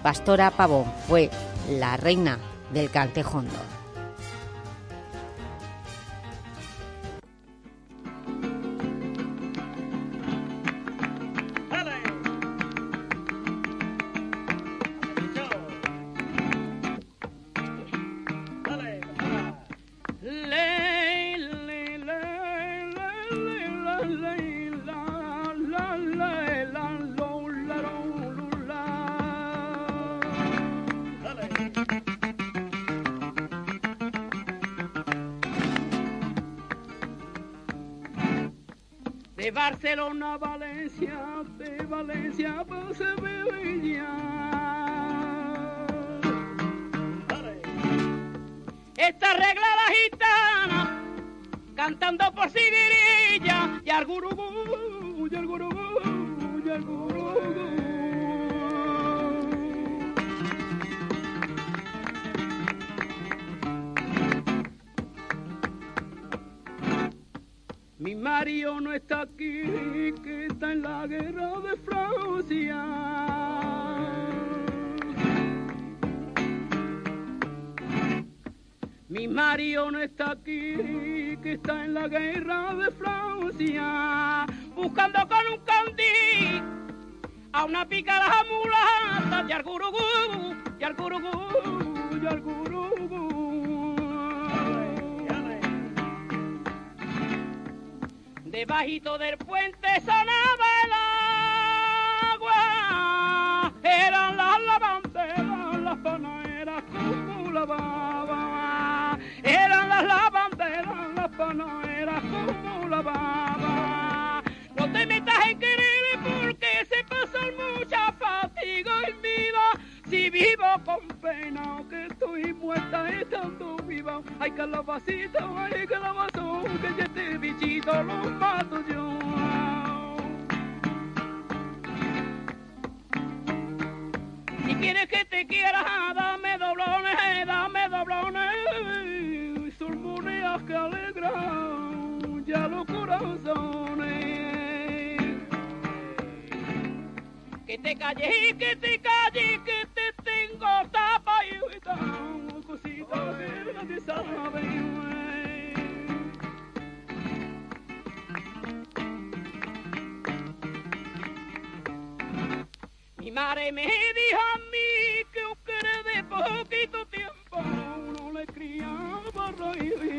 Pastora Pavón fue la reina del cantejondo. De Barcelona a Valencia, de Valencia a Sevilla. Esta regla la gitana, cantando por Sidirilla, y al gurugú, y al gurugú, y al gurugú. Mi marido no está aquí, en la guerra de Francia. Mi marido no está aquí, que está en la guerra de Francia, buscando con un candí a una picada mulata y al Debajito del puente sonaba el agua, eran las lavanderas, las panaderas como lavaban, eran las lavanderas, las panaderas como lavaban. No te metas en querer muerta estando viva. Ay, calabacito, ay, calabazo, que ya este bichito lo mato yo. Si quieres que te quiera, dame doblones, dame doblones. Son que alegran ya los corazones. Que te calles y que te calles, que te tengo tapa Mi madre me dijo a mí que querer de poquito tiempo no le criaba reír.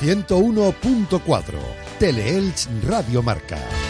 101.4 Teleelch Radio Marca.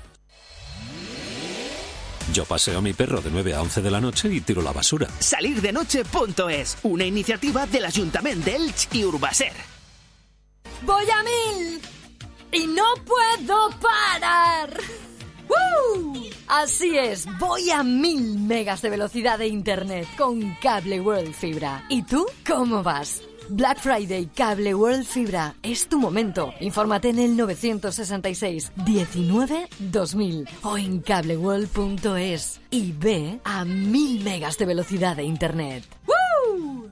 Yo paseo a mi perro de 9 a 11 de la noche y tiro la basura. SalirDenoche.es, una iniciativa del Ayuntamiento de Elche y Urbaser. ¡Voy a mil! ¡Y no puedo parar! ¡Uh! Así es, voy a mil megas de velocidad de internet con Cable World Fibra. ¿Y tú cómo vas? Black Friday Cable World Fibra es tu momento. Infórmate en el 966 19 2000 o en cableworld.es y ve a mil megas de velocidad de internet. ¡Woo!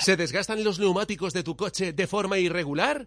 ¿Se desgastan los neumáticos de tu coche de forma irregular?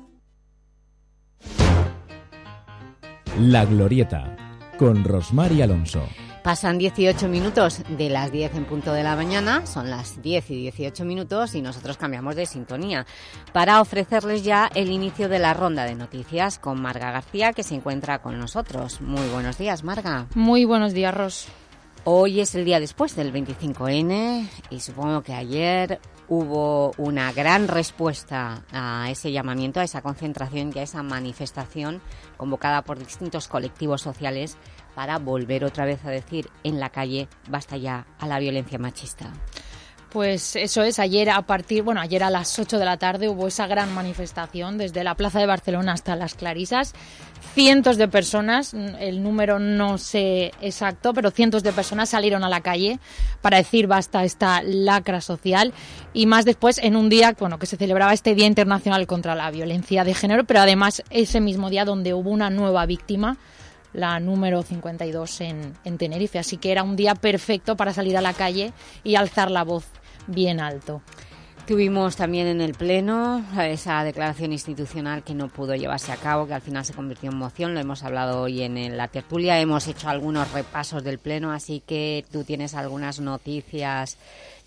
La Glorieta, con Rosmar y Alonso. Pasan 18 minutos de las 10 en punto de la mañana, son las 10 y 18 minutos y nosotros cambiamos de sintonía para ofrecerles ya el inicio de la ronda de noticias con Marga García que se encuentra con nosotros. Muy buenos días, Marga. Muy buenos días, Ros. Hoy es el día después del 25N y supongo que ayer hubo una gran respuesta a ese llamamiento, a esa concentración y a esa manifestación convocada por distintos colectivos sociales para volver otra vez a decir en la calle basta ya a la violencia machista. Pues eso es, ayer a partir, bueno, ayer a las 8 de la tarde hubo esa gran manifestación desde la Plaza de Barcelona hasta las Clarisas. Cientos de personas, el número no sé exacto, pero cientos de personas salieron a la calle para decir basta esta lacra social y más después en un día, bueno, que se celebraba este Día Internacional contra la Violencia de Género, pero además ese mismo día donde hubo una nueva víctima la número 52 en, en Tenerife. Así que era un día perfecto para salir a la calle y alzar la voz bien alto. Tuvimos también en el Pleno esa declaración institucional que no pudo llevarse a cabo, que al final se convirtió en moción. Lo hemos hablado hoy en la tertulia. Hemos hecho algunos repasos del Pleno, así que tú tienes algunas noticias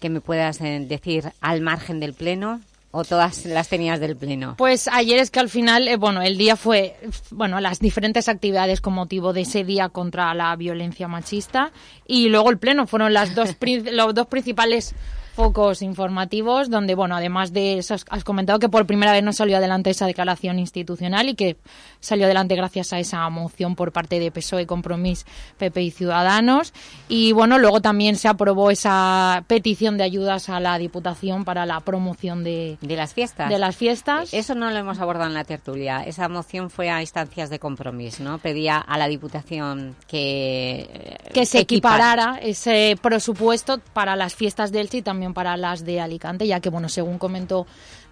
que me puedas eh, decir al margen del Pleno. ¿O todas las tenías del Pleno? Pues ayer es que al final, eh, bueno, el día fue, bueno, las diferentes actividades con motivo de ese día contra la violencia machista y luego el Pleno fueron las dos, los dos principales focos informativos donde, bueno, además de eso, has comentado que por primera vez no salió adelante esa declaración institucional y que salió adelante gracias a esa moción por parte de PSOE, Compromís, PP y Ciudadanos. Y, bueno, luego también se aprobó esa petición de ayudas a la Diputación para la promoción de, de las fiestas. De las fiestas. Eso no lo hemos abordado en la tertulia. Esa moción fue a instancias de compromiso, ¿no? Pedía a la Diputación que... Que se equiparara ese presupuesto para las fiestas del Elche y para las de Alicante, ya que, bueno, según comentó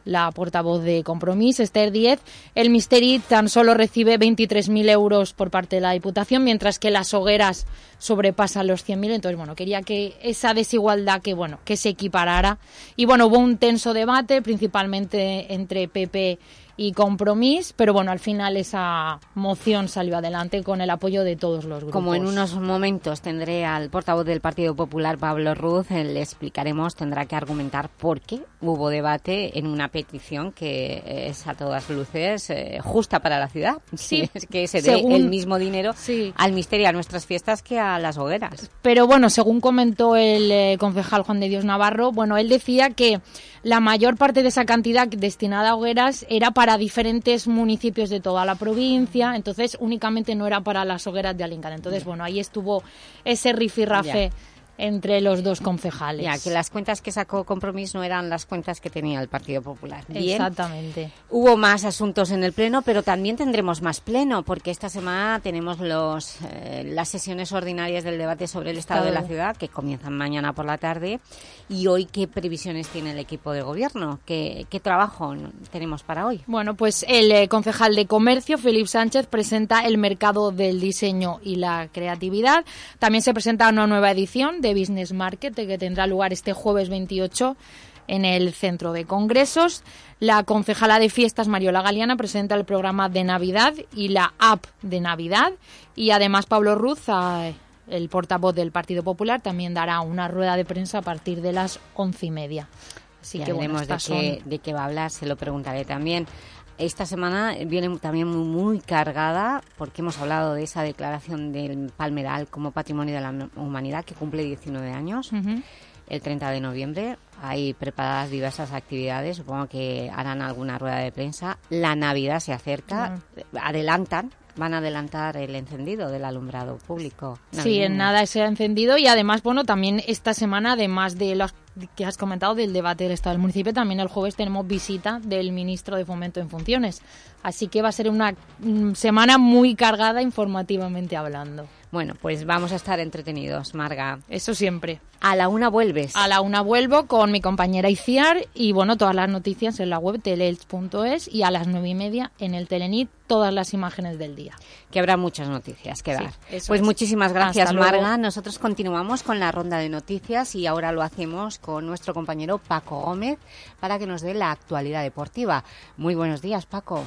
la portavoz de Compromís, Esther 10, el Misteri tan solo recibe 23.000 euros por parte de la Diputación, mientras que las hogueras sobrepasan los 100.000. Entonces, bueno, quería que esa desigualdad que, bueno, que se equiparara. Y, bueno, hubo un tenso debate, principalmente entre PP y compromiso, pero bueno, al final esa moción salió adelante con el apoyo de todos los grupos. Como en unos momentos tendré al portavoz del Partido Popular, Pablo Ruz, eh, le explicaremos, tendrá que argumentar por qué hubo debate en una petición que es a todas luces eh, justa para la ciudad, sí, que se dé el mismo dinero al misterio, a nuestras fiestas que a las hogueras. Pero bueno, según comentó el eh, concejal Juan de Dios Navarro, bueno, él decía que la mayor parte de esa cantidad destinada a hogueras era para diferentes municipios de toda la provincia, entonces únicamente no era para las hogueras de Alicante. Entonces, bueno, ahí estuvo ese rifirrafe entre los dos concejales. Ya, que las cuentas que sacó Compromís no eran las cuentas que tenía el Partido Popular. Exactamente. Hubo más asuntos en el Pleno, pero también tendremos más Pleno, porque esta semana tenemos los, eh, las sesiones ordinarias del debate sobre el Estado de la Ciudad, que comienzan mañana por la tarde. ¿Y hoy qué previsiones tiene el equipo de gobierno? ¿Qué, qué trabajo tenemos para hoy? Bueno, pues el eh, concejal de Comercio, Felipe Sánchez, presenta el mercado del diseño y la creatividad. También se presenta una nueva edición de Business Market que tendrá lugar este jueves 28 en el Centro de Congresos. La concejala de fiestas, Mariola Galeana, presenta el programa de Navidad y la app de Navidad. Y además Pablo Ruz, el portavoz del Partido Popular, también dará una rueda de prensa a partir de las once y media. Así que veremos de, qué, de qué va a hablar, se lo preguntaré también. Esta semana viene también muy, cargada porque hemos hablado de esa declaración del Palmeral como Patrimonio de la Humanidad que cumple 19 años. El 30 de noviembre hay preparadas diversas actividades, supongo que harán alguna rueda de prensa. La Navidad se acerca, adelantan van a adelantar el encendido del alumbrado público. Sí, en nada se ha encendido y además, bueno, también esta semana, además de los que has comentado del debate del Estado del municipio, también el jueves tenemos visita del ministro de Fomento en funciones. Así que va a ser una mm, semana muy cargada informativamente hablando. Bueno, pues vamos a estar entretenidos, Marga. Eso siempre. A la una vuelves. A la una vuelvo con mi compañera Iciar y bueno, todas las noticias en la web teleelch.es y a las nueve y media en el Telenit todas las imágenes del día. Que habrá muchas noticias que dar. pues muchísimas gracias, Marga. Nosotros continuamos con la ronda de noticias y ahora lo hacemos con nuestro compañero Paco Gómez para que nos dé la actualidad deportiva. Muy buenos días, Paco.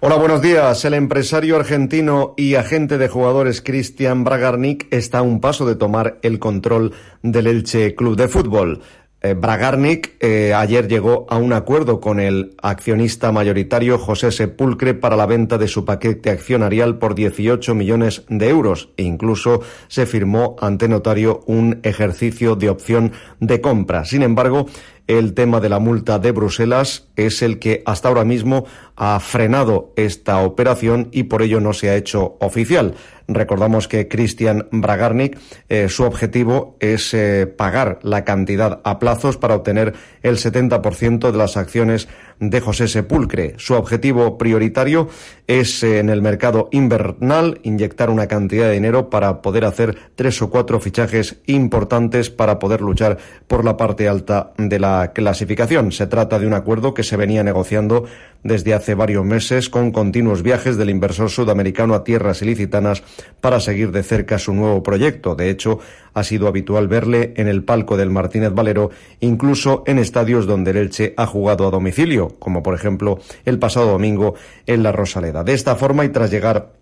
Hola, buenos días. El empresario argentino y agente de jugadores Cristian Bragarnik está a un paso de tomar el control del Elche Club de Fútbol. Eh, Bragarnik eh, ayer llegó a un acuerdo con el accionista mayoritario José Sepulcre para la venta de su paquete accionarial por 18 millones de euros e incluso se firmó ante notario un ejercicio de opción de compra. Sin embargo, el tema de la multa de Bruselas es el que hasta ahora mismo ha frenado esta operación y por ello no se ha hecho oficial. Recordamos que Christian Bragarnik, eh, su objetivo es eh, pagar la cantidad a plazos para obtener el 70% de las acciones de José Sepulcre. Su objetivo prioritario es eh, en el mercado invernal inyectar una cantidad de dinero para poder hacer tres o cuatro fichajes importantes para poder luchar por la parte alta de la clasificación. Se trata de un acuerdo que se venía negociando desde hace varios meses con continuos viajes del inversor sudamericano a tierras ilicitanas para seguir de cerca su nuevo proyecto. De hecho, ha sido habitual verle en el palco del Martínez Valero, incluso en estadios donde el Elche ha jugado a domicilio, como por ejemplo el pasado domingo en la Rosaleda. De esta forma y tras llegar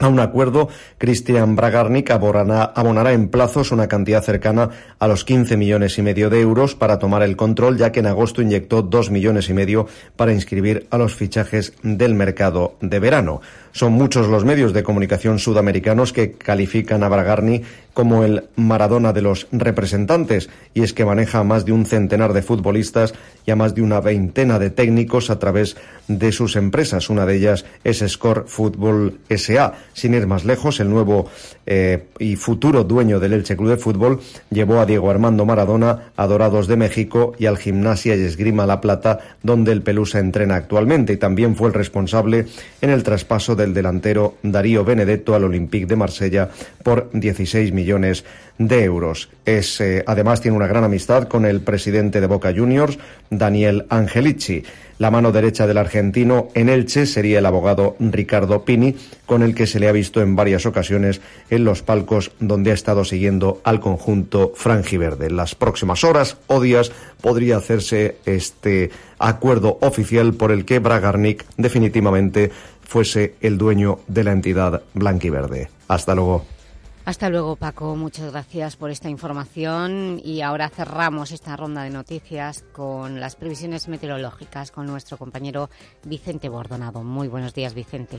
a un acuerdo, Cristian Bragarnik abonará, en plazos una cantidad cercana a los 15 millones y medio de euros para tomar el control, ya que en agosto inyectó dos millones y medio para inscribir a los fichajes del mercado de verano. Son muchos los medios de comunicación sudamericanos que califican a Bragarni como el Maradona de los representantes, y es que maneja a más de un centenar de futbolistas y a más de una veintena de técnicos a través de sus empresas. Una de ellas es Score Football SA. Sin ir más lejos, el nuevo eh, y futuro dueño del Elche Club de Fútbol llevó a Diego Armando Maradona a Dorados de México y al Gimnasia y Esgrima La Plata, donde el Pelusa entrena actualmente, y también fue el responsable en el traspaso del delantero Darío Benedetto al Olympique de Marsella por 16 millones de euros. Es, eh, además tiene una gran amistad con el presidente de Boca Juniors, Daniel Angelici. La mano derecha del argentino en Elche sería el abogado Ricardo Pini, con el que se le ha visto en varias ocasiones en los palcos donde ha estado siguiendo al conjunto franjiverde. En las próximas horas o días podría hacerse este acuerdo oficial por el que Bragarnik definitivamente fuese el dueño de la entidad blanquiverde. Hasta luego. Hasta luego, Paco. Muchas gracias por esta información y ahora cerramos esta ronda de noticias con las previsiones meteorológicas con nuestro compañero Vicente Bordonado. Muy buenos días, Vicente.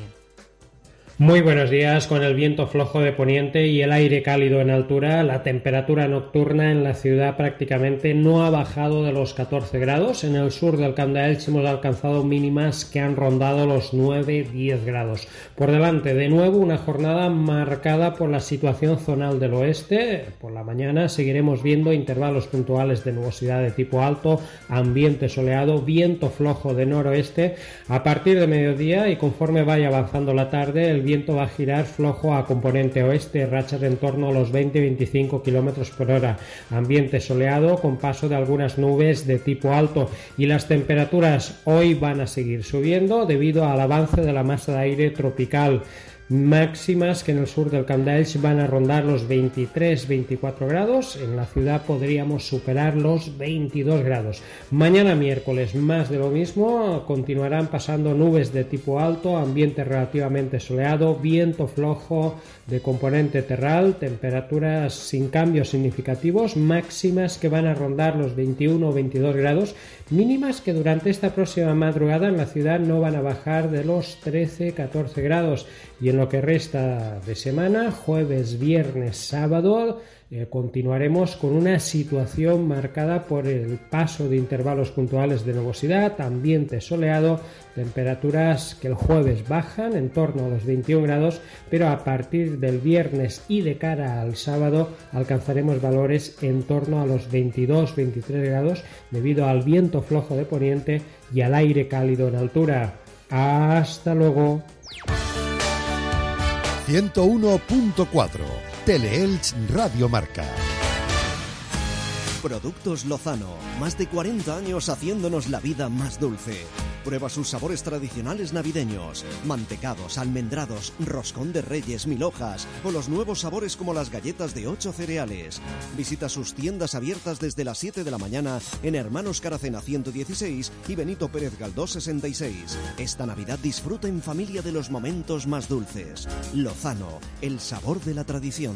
Muy buenos días. Con el viento flojo de poniente y el aire cálido en altura, la temperatura nocturna en la ciudad prácticamente no ha bajado de los 14 grados. En el sur del Camp de Elche hemos alcanzado mínimas que han rondado los 9-10 grados. Por delante, de nuevo, una jornada marcada por la situación zonal del oeste. Por la mañana seguiremos viendo intervalos puntuales de nubosidad de tipo alto, ambiente soleado, viento flojo de noroeste. A partir de mediodía y conforme vaya avanzando la tarde, el viento va a girar flojo a componente oeste, rachas en torno a los 20-25 km por hora, ambiente soleado con paso de algunas nubes de tipo alto. Y las temperaturas hoy van a seguir subiendo debido al avance de la masa de aire tropical máximas que en el sur del Camp van a rondar los 23-24 grados. En la ciudad podríamos superar los 22 grados. Mañana miércoles más de lo mismo. Continuarán pasando nubes de tipo alto, ambiente relativamente soleado, viento flojo de componente terral, temperaturas sin cambios significativos, máximas que van a rondar los 21 o 22 grados, mínimas que durante esta próxima madrugada en la ciudad no van a bajar de los 13-14 grados. Y en lo que resta de semana, jueves, viernes, sábado, eh, continuaremos con una situación marcada por el paso de intervalos puntuales de nubosidad, ambiente soleado, temperaturas que el jueves bajan en torno a los 21 grados, pero a partir del viernes y de cara al sábado alcanzaremos valores en torno a los 22-23 grados debido al viento flojo de poniente y al aire cálido en altura. Hasta luego. 101.4 Teleelch Radio Marca. Productos Lozano, más de 40 años haciéndonos la vida más dulce. Prueba sus sabores tradicionales navideños, mantecados, almendrados, roscón de reyes, mil hojas o los nuevos sabores como las galletas de 8 cereales. Visita sus tiendas abiertas desde las 7 de la mañana en Hermanos Caracena 116 y Benito Pérez Galdós 66. Esta Navidad disfruta en familia de los momentos más dulces. Lozano, el sabor de la tradición.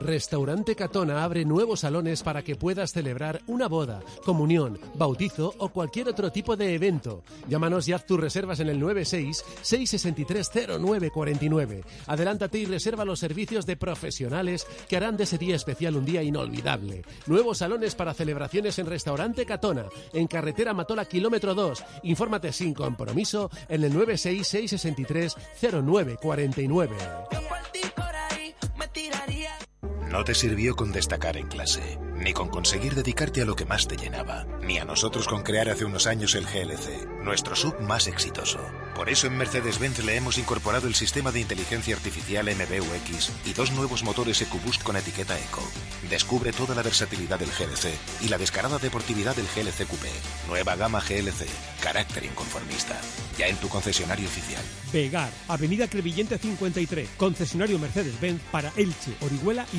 Restaurante Catona abre nuevos salones para que puedas celebrar una boda, comunión, bautizo o cualquier otro tipo de evento. Llámanos y haz tus reservas en el 96-663-0949. Adelántate y reserva los servicios de profesionales que harán de ese día especial un día inolvidable. Nuevos salones para celebraciones en Restaurante Catona, en carretera Matola kilómetro 2. Infórmate sin compromiso en el 966630949. No te sirvió con destacar en clase, ni con conseguir dedicarte a lo que más te llenaba, ni a nosotros con crear hace unos años el GLC, nuestro sub más exitoso. Por eso en Mercedes-Benz le hemos incorporado el sistema de inteligencia artificial MBUX y dos nuevos motores EcoBoost con etiqueta Eco. Descubre toda la versatilidad del GLC y la descarada deportividad del GLC Coupé. Nueva gama GLC, carácter inconformista. Ya en tu concesionario oficial. Vegar, Avenida Crevillente 53, concesionario Mercedes-Benz para Elche, Orihuela y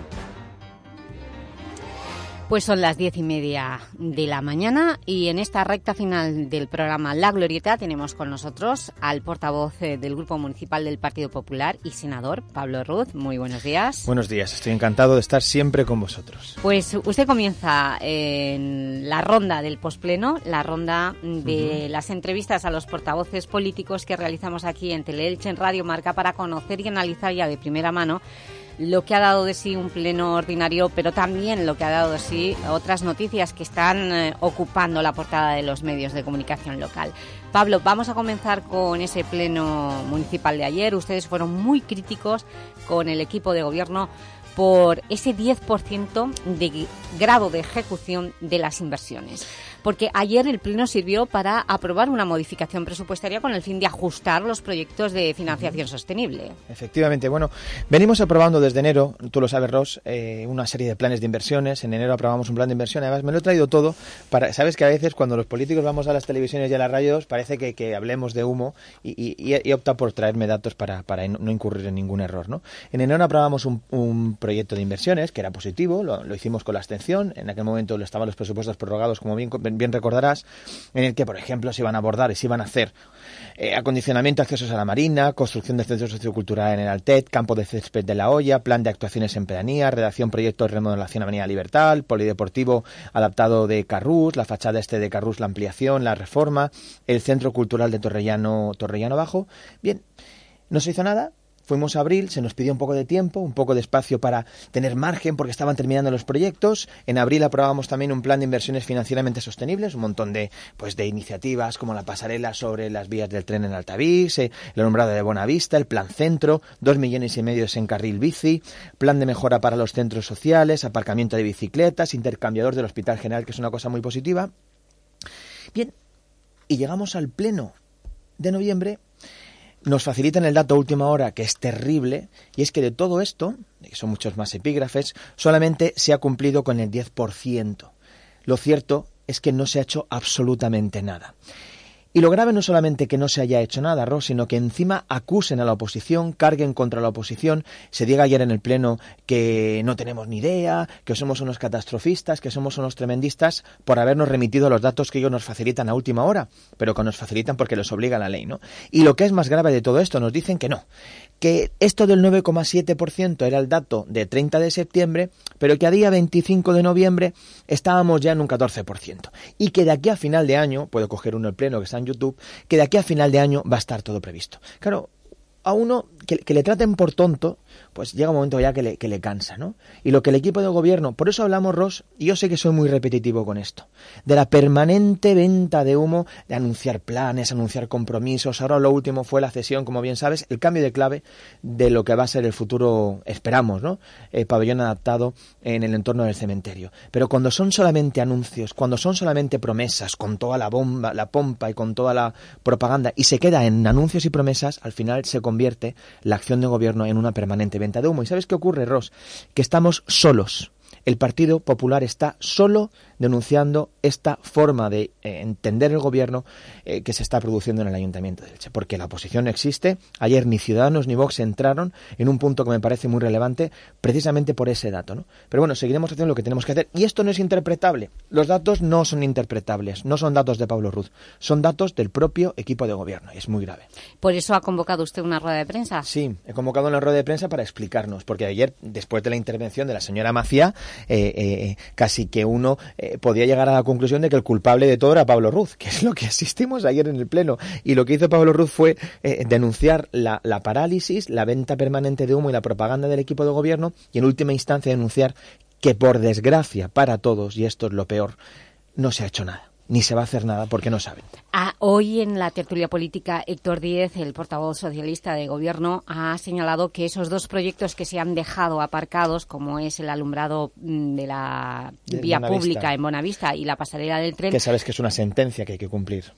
Pues son las diez y media de la mañana y en esta recta final del programa La Glorieta tenemos con nosotros al portavoz eh, del Grupo Municipal del Partido Popular y senador, Pablo Ruz. Muy buenos días. Buenos días, estoy encantado de estar siempre con vosotros. Pues usted comienza en la ronda del pospleno, la ronda de las entrevistas a los portavoces políticos que realizamos aquí en Teleelche, en Radio Marca, para conocer y analizar ya de primera mano lo que ha dado de sí un pleno ordinario, pero también lo que ha dado de sí otras noticias que están eh, ocupando la portada de los medios de comunicación local. Pablo, vamos a comenzar con ese pleno municipal de ayer. Ustedes fueron muy críticos con el equipo de gobierno por ese 10% de grado de ejecución de las inversiones porque ayer el Pleno sirvió para aprobar una modificación presupuestaria con el fin de ajustar los proyectos de financiación sostenible. Efectivamente, bueno, venimos aprobando desde enero, tú lo sabes, Ross, eh, una serie de planes de inversiones. En enero aprobamos un plan de inversión, además me lo he traído todo para, sabes que a veces cuando los políticos vamos a las televisiones y a las radios parece que, que hablemos de humo y, y, y, opta por traerme datos para, para no incurrir en ningún error, ¿no? En enero aprobamos un, un proyecto de inversiones que era positivo, lo, lo, hicimos con la abstención, en aquel momento estaban los presupuestos prorrogados, como bien bien recordarás, en el que, por ejemplo, se iban a abordar y se iban a hacer eh, acondicionamiento, accesos a la marina, construcción de centros socioculturales en el Altet, campo de césped de la olla, plan de actuaciones en pedanía, redacción proyecto de remodelación Avenida Libertad, polideportivo adaptado de Carrús, la fachada este de Carrús, la ampliación, la reforma, el centro cultural de Torrellano, Torrellano Bajo. Bien, no se hizo nada, Fuimos a abril, se nos pidió un poco de tiempo, un poco de espacio para tener margen porque estaban terminando los proyectos. En abril aprobamos también un plan de inversiones financieramente sostenibles, un montón de, pues, de iniciativas como la pasarela sobre las vías del tren en Altavix, eh, la nombrada de Bonavista, el plan centro, dos millones y medio en carril bici, plan de mejora para los centros sociales, aparcamiento de bicicletas, intercambiador del Hospital General, que es una cosa muy positiva. Bien, y llegamos al pleno de noviembre nos facilitan el dato última hora que es terrible, y es que de todo esto, que son muchos más epígrafes, solamente se ha cumplido con el 10%. Lo cierto es que no se ha hecho absolutamente nada. Y lo grave no solamente que no se haya hecho nada, Ross, sino que encima acusen a la oposición, carguen contra la oposición. Se diga ayer en el Pleno que no tenemos ni idea, que somos unos catastrofistas, que somos unos tremendistas por habernos remitido los datos que ellos nos facilitan a última hora, pero que nos facilitan porque los obliga la ley, ¿no? Y lo que es más grave de todo esto, nos dicen que no, que esto del 9,7% era el dato de 30 de septiembre, pero que a día 25 de noviembre estábamos ya en un 14%. Y que de aquí a final de año, puedo coger uno el pleno que está en YouTube, que de aquí a final de año va a estar todo previsto. Claro, a uno que, le traten por tonto, pues llega un momento ya que le, que le, cansa, ¿no? Y lo que el equipo de gobierno, por eso hablamos, Ross, y yo sé que soy muy repetitivo con esto, de la permanente venta de humo, de anunciar planes, anunciar compromisos, ahora lo último fue la cesión, como bien sabes, el cambio de clave de lo que va a ser el futuro, esperamos, ¿no? El pabellón adaptado en el entorno del cementerio. Pero cuando son solamente anuncios, cuando son solamente promesas, con toda la bomba, la pompa y con toda la propaganda, y se queda en anuncios y promesas, al final se convierte la acción de gobierno en una permanente venta de humo. ¿Y sabes qué ocurre, Ross? Que estamos solos El Partido Popular está solo denunciando esta forma de eh, entender el gobierno eh, que se está produciendo en el Ayuntamiento de Elche, porque la oposición existe. Ayer ni Ciudadanos ni Vox entraron en un punto que me parece muy relevante, precisamente por ese dato. ¿no? Pero bueno, seguiremos haciendo lo que tenemos que hacer. Y esto no es interpretable. Los datos no son interpretables, no son datos de Pablo Ruz, son datos del propio equipo de gobierno, y es muy grave. Por eso ha convocado usted una rueda de prensa. Sí, he convocado una rueda de prensa para explicarnos, porque ayer, después de la intervención de la señora Macía, eh, eh, casi que uno eh, podía llegar a la conclusión de que el culpable de todo era Pablo Ruz, que es lo que asistimos ayer en el Pleno. Y lo que hizo Pablo Ruz fue denunciar la, la parálisis, la venta permanente de humo y la propaganda del equipo de gobierno, y en última instancia denunciar que por desgracia para todos, y esto es lo peor, no se ha hecho nada ni se va a hacer nada porque no saben. Ah, hoy en la tertulia política, Héctor Díez, el portavoz socialista de Gobierno, ha señalado que esos dos proyectos que se han dejado aparcados, como es el alumbrado mm, de la vía pública en Bonavista y la pasarela del tren... Que sabes que es una sentencia que hay que cumplir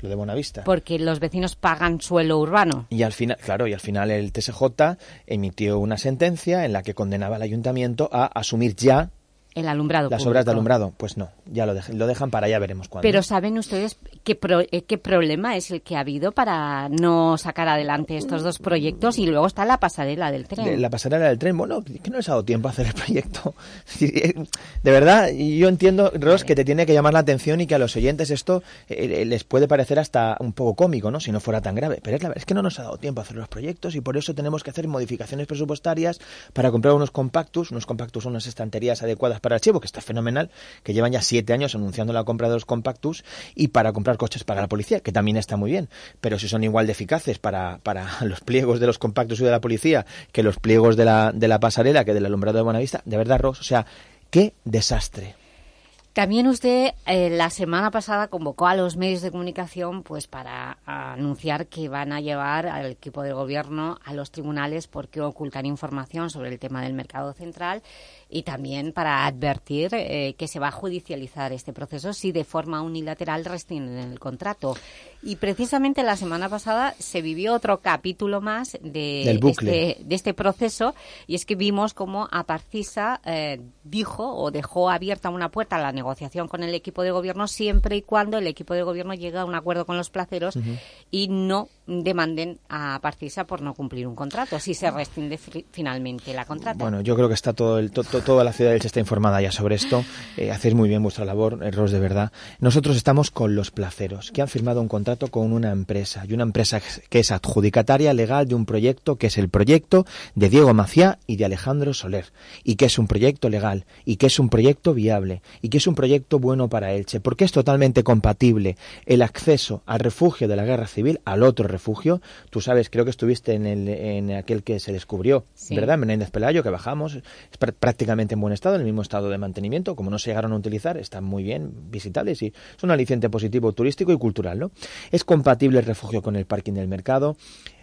lo de Bonavista. Porque los vecinos pagan suelo urbano. Y al final, claro, y al final el TSJ emitió una sentencia en la que condenaba al ayuntamiento a asumir ya el alumbrado Las obras de alumbrado, pues no, ya lo, lo dejan para ya veremos cuándo. Pero ¿saben ustedes qué, eh, qué problema es el que ha habido para no sacar adelante estos dos proyectos? Y luego está la pasarela del tren. la pasarela del tren, bueno, que no les ha dado tiempo a hacer el proyecto. Eh, de verdad, yo entiendo, Ross, que te tiene que llamar la atención y que a los oyentes esto eh, les puede parecer hasta un poco cómico, ¿no? Si no fuera tan grave. Pero es, la, es que no nos ha dado tiempo a hacer los proyectos y por eso tenemos que hacer modificaciones presupuestarias para comprar unos compactos. Unos compactos unas estanterías adecuadas para archivo, que está fenomenal, que llevan ya siete años anunciando la compra de los compactus, y para comprar coches para la policía, que también está muy bien. Pero si son igual de eficaces para, para los pliegos de los compactus y de la policía que los pliegos de la, de la pasarela, que del alumbrado de Buenavista, de verdad, Ross, o sea, qué desastre. También usted eh, la semana pasada convocó a los medios de comunicación pues para anunciar que van a llevar al equipo de gobierno a los tribunales porque ocultan información sobre el tema del mercado central y también para advertir eh, que se va a judicializar este proceso si de forma unilateral rescinden el contrato. Y precisamente la semana pasada se vivió otro capítulo más de, este, de este proceso y es que vimos como Aparcisa eh, dijo o dejó abierta una puerta a la negociación con el equipo de gobierno siempre y cuando el equipo de gobierno llegue a un acuerdo con los placeros y no demanden a Aparcisa por no cumplir un contrato, si se rescinde finalmente la contrata. Bueno, yo creo que está todo el, toda la ciudad de Elche está informada ya sobre esto. Eh, hacéis muy bien vuestra labor, errores de verdad. Nosotros estamos con los placeros, que han firmado un contrato con una empresa, y una empresa que es adjudicataria legal de un proyecto que es el proyecto de Diego Maciá y de Alejandro Soler, y que es un proyecto legal, y que es un proyecto viable, y que es un proyecto bueno para Elche, porque es totalmente compatible el acceso al refugio de la guerra civil, al otro refugio. Tú sabes, creo que estuviste en, el, en aquel que se descubrió, ¿verdad? Menéndez Pelayo, que bajamos, es prácticamente en buen estado, en el mismo estado de mantenimiento, como no se llegaron a utilizar, están muy bien visitables y es un aliciente positivo turístico y cultural, ¿no? Es compatible el refugio con el parking del mercado,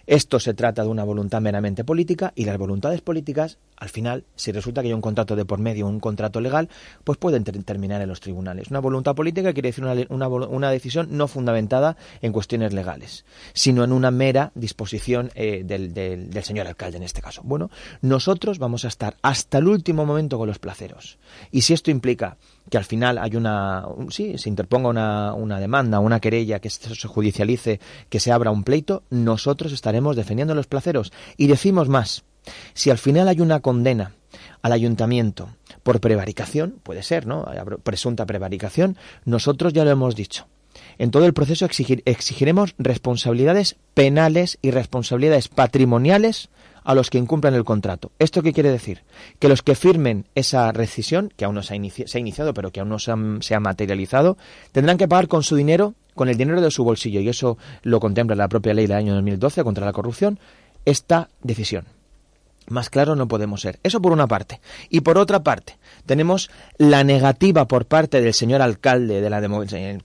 esto se trata de una voluntad meramente política y las voluntades políticas, al final, si resulta que hay un contrato de por medio, un contrato legal, pues pueden terminar en los tribunales. Una voluntad política quiere decir una, una, decisión no fundamentada en cuestiones legales, sino en una mera disposición eh, del, del, del, señor alcalde en este caso. Bueno, nosotros vamos a estar hasta el último momento con los placeros. Y si esto implica que al final hay una, sí, se interponga una, una demanda, una querella, que se judicialice, que se abra un pleito, nosotros estaremos defendiendo los placeros. Y decimos más, si al final hay una condena al ayuntamiento por prevaricación, puede ser, ¿no? Presunta prevaricación, nosotros ya lo hemos dicho. En todo el proceso exigiremos responsabilidades penales y responsabilidades patrimoniales a los que incumplan el contrato. ¿Esto qué quiere decir? Que los que firmen esa rescisión, que aún no se ha, iniciado, pero que aún no se ha, materializado, tendrán que pagar con su dinero, con el dinero de su bolsillo, y eso lo contempla la propia ley del año 2012 contra la corrupción, esta decisión. Más claro no podemos ser. Eso por una parte. Y por otra parte, tenemos la negativa por parte del señor alcalde de la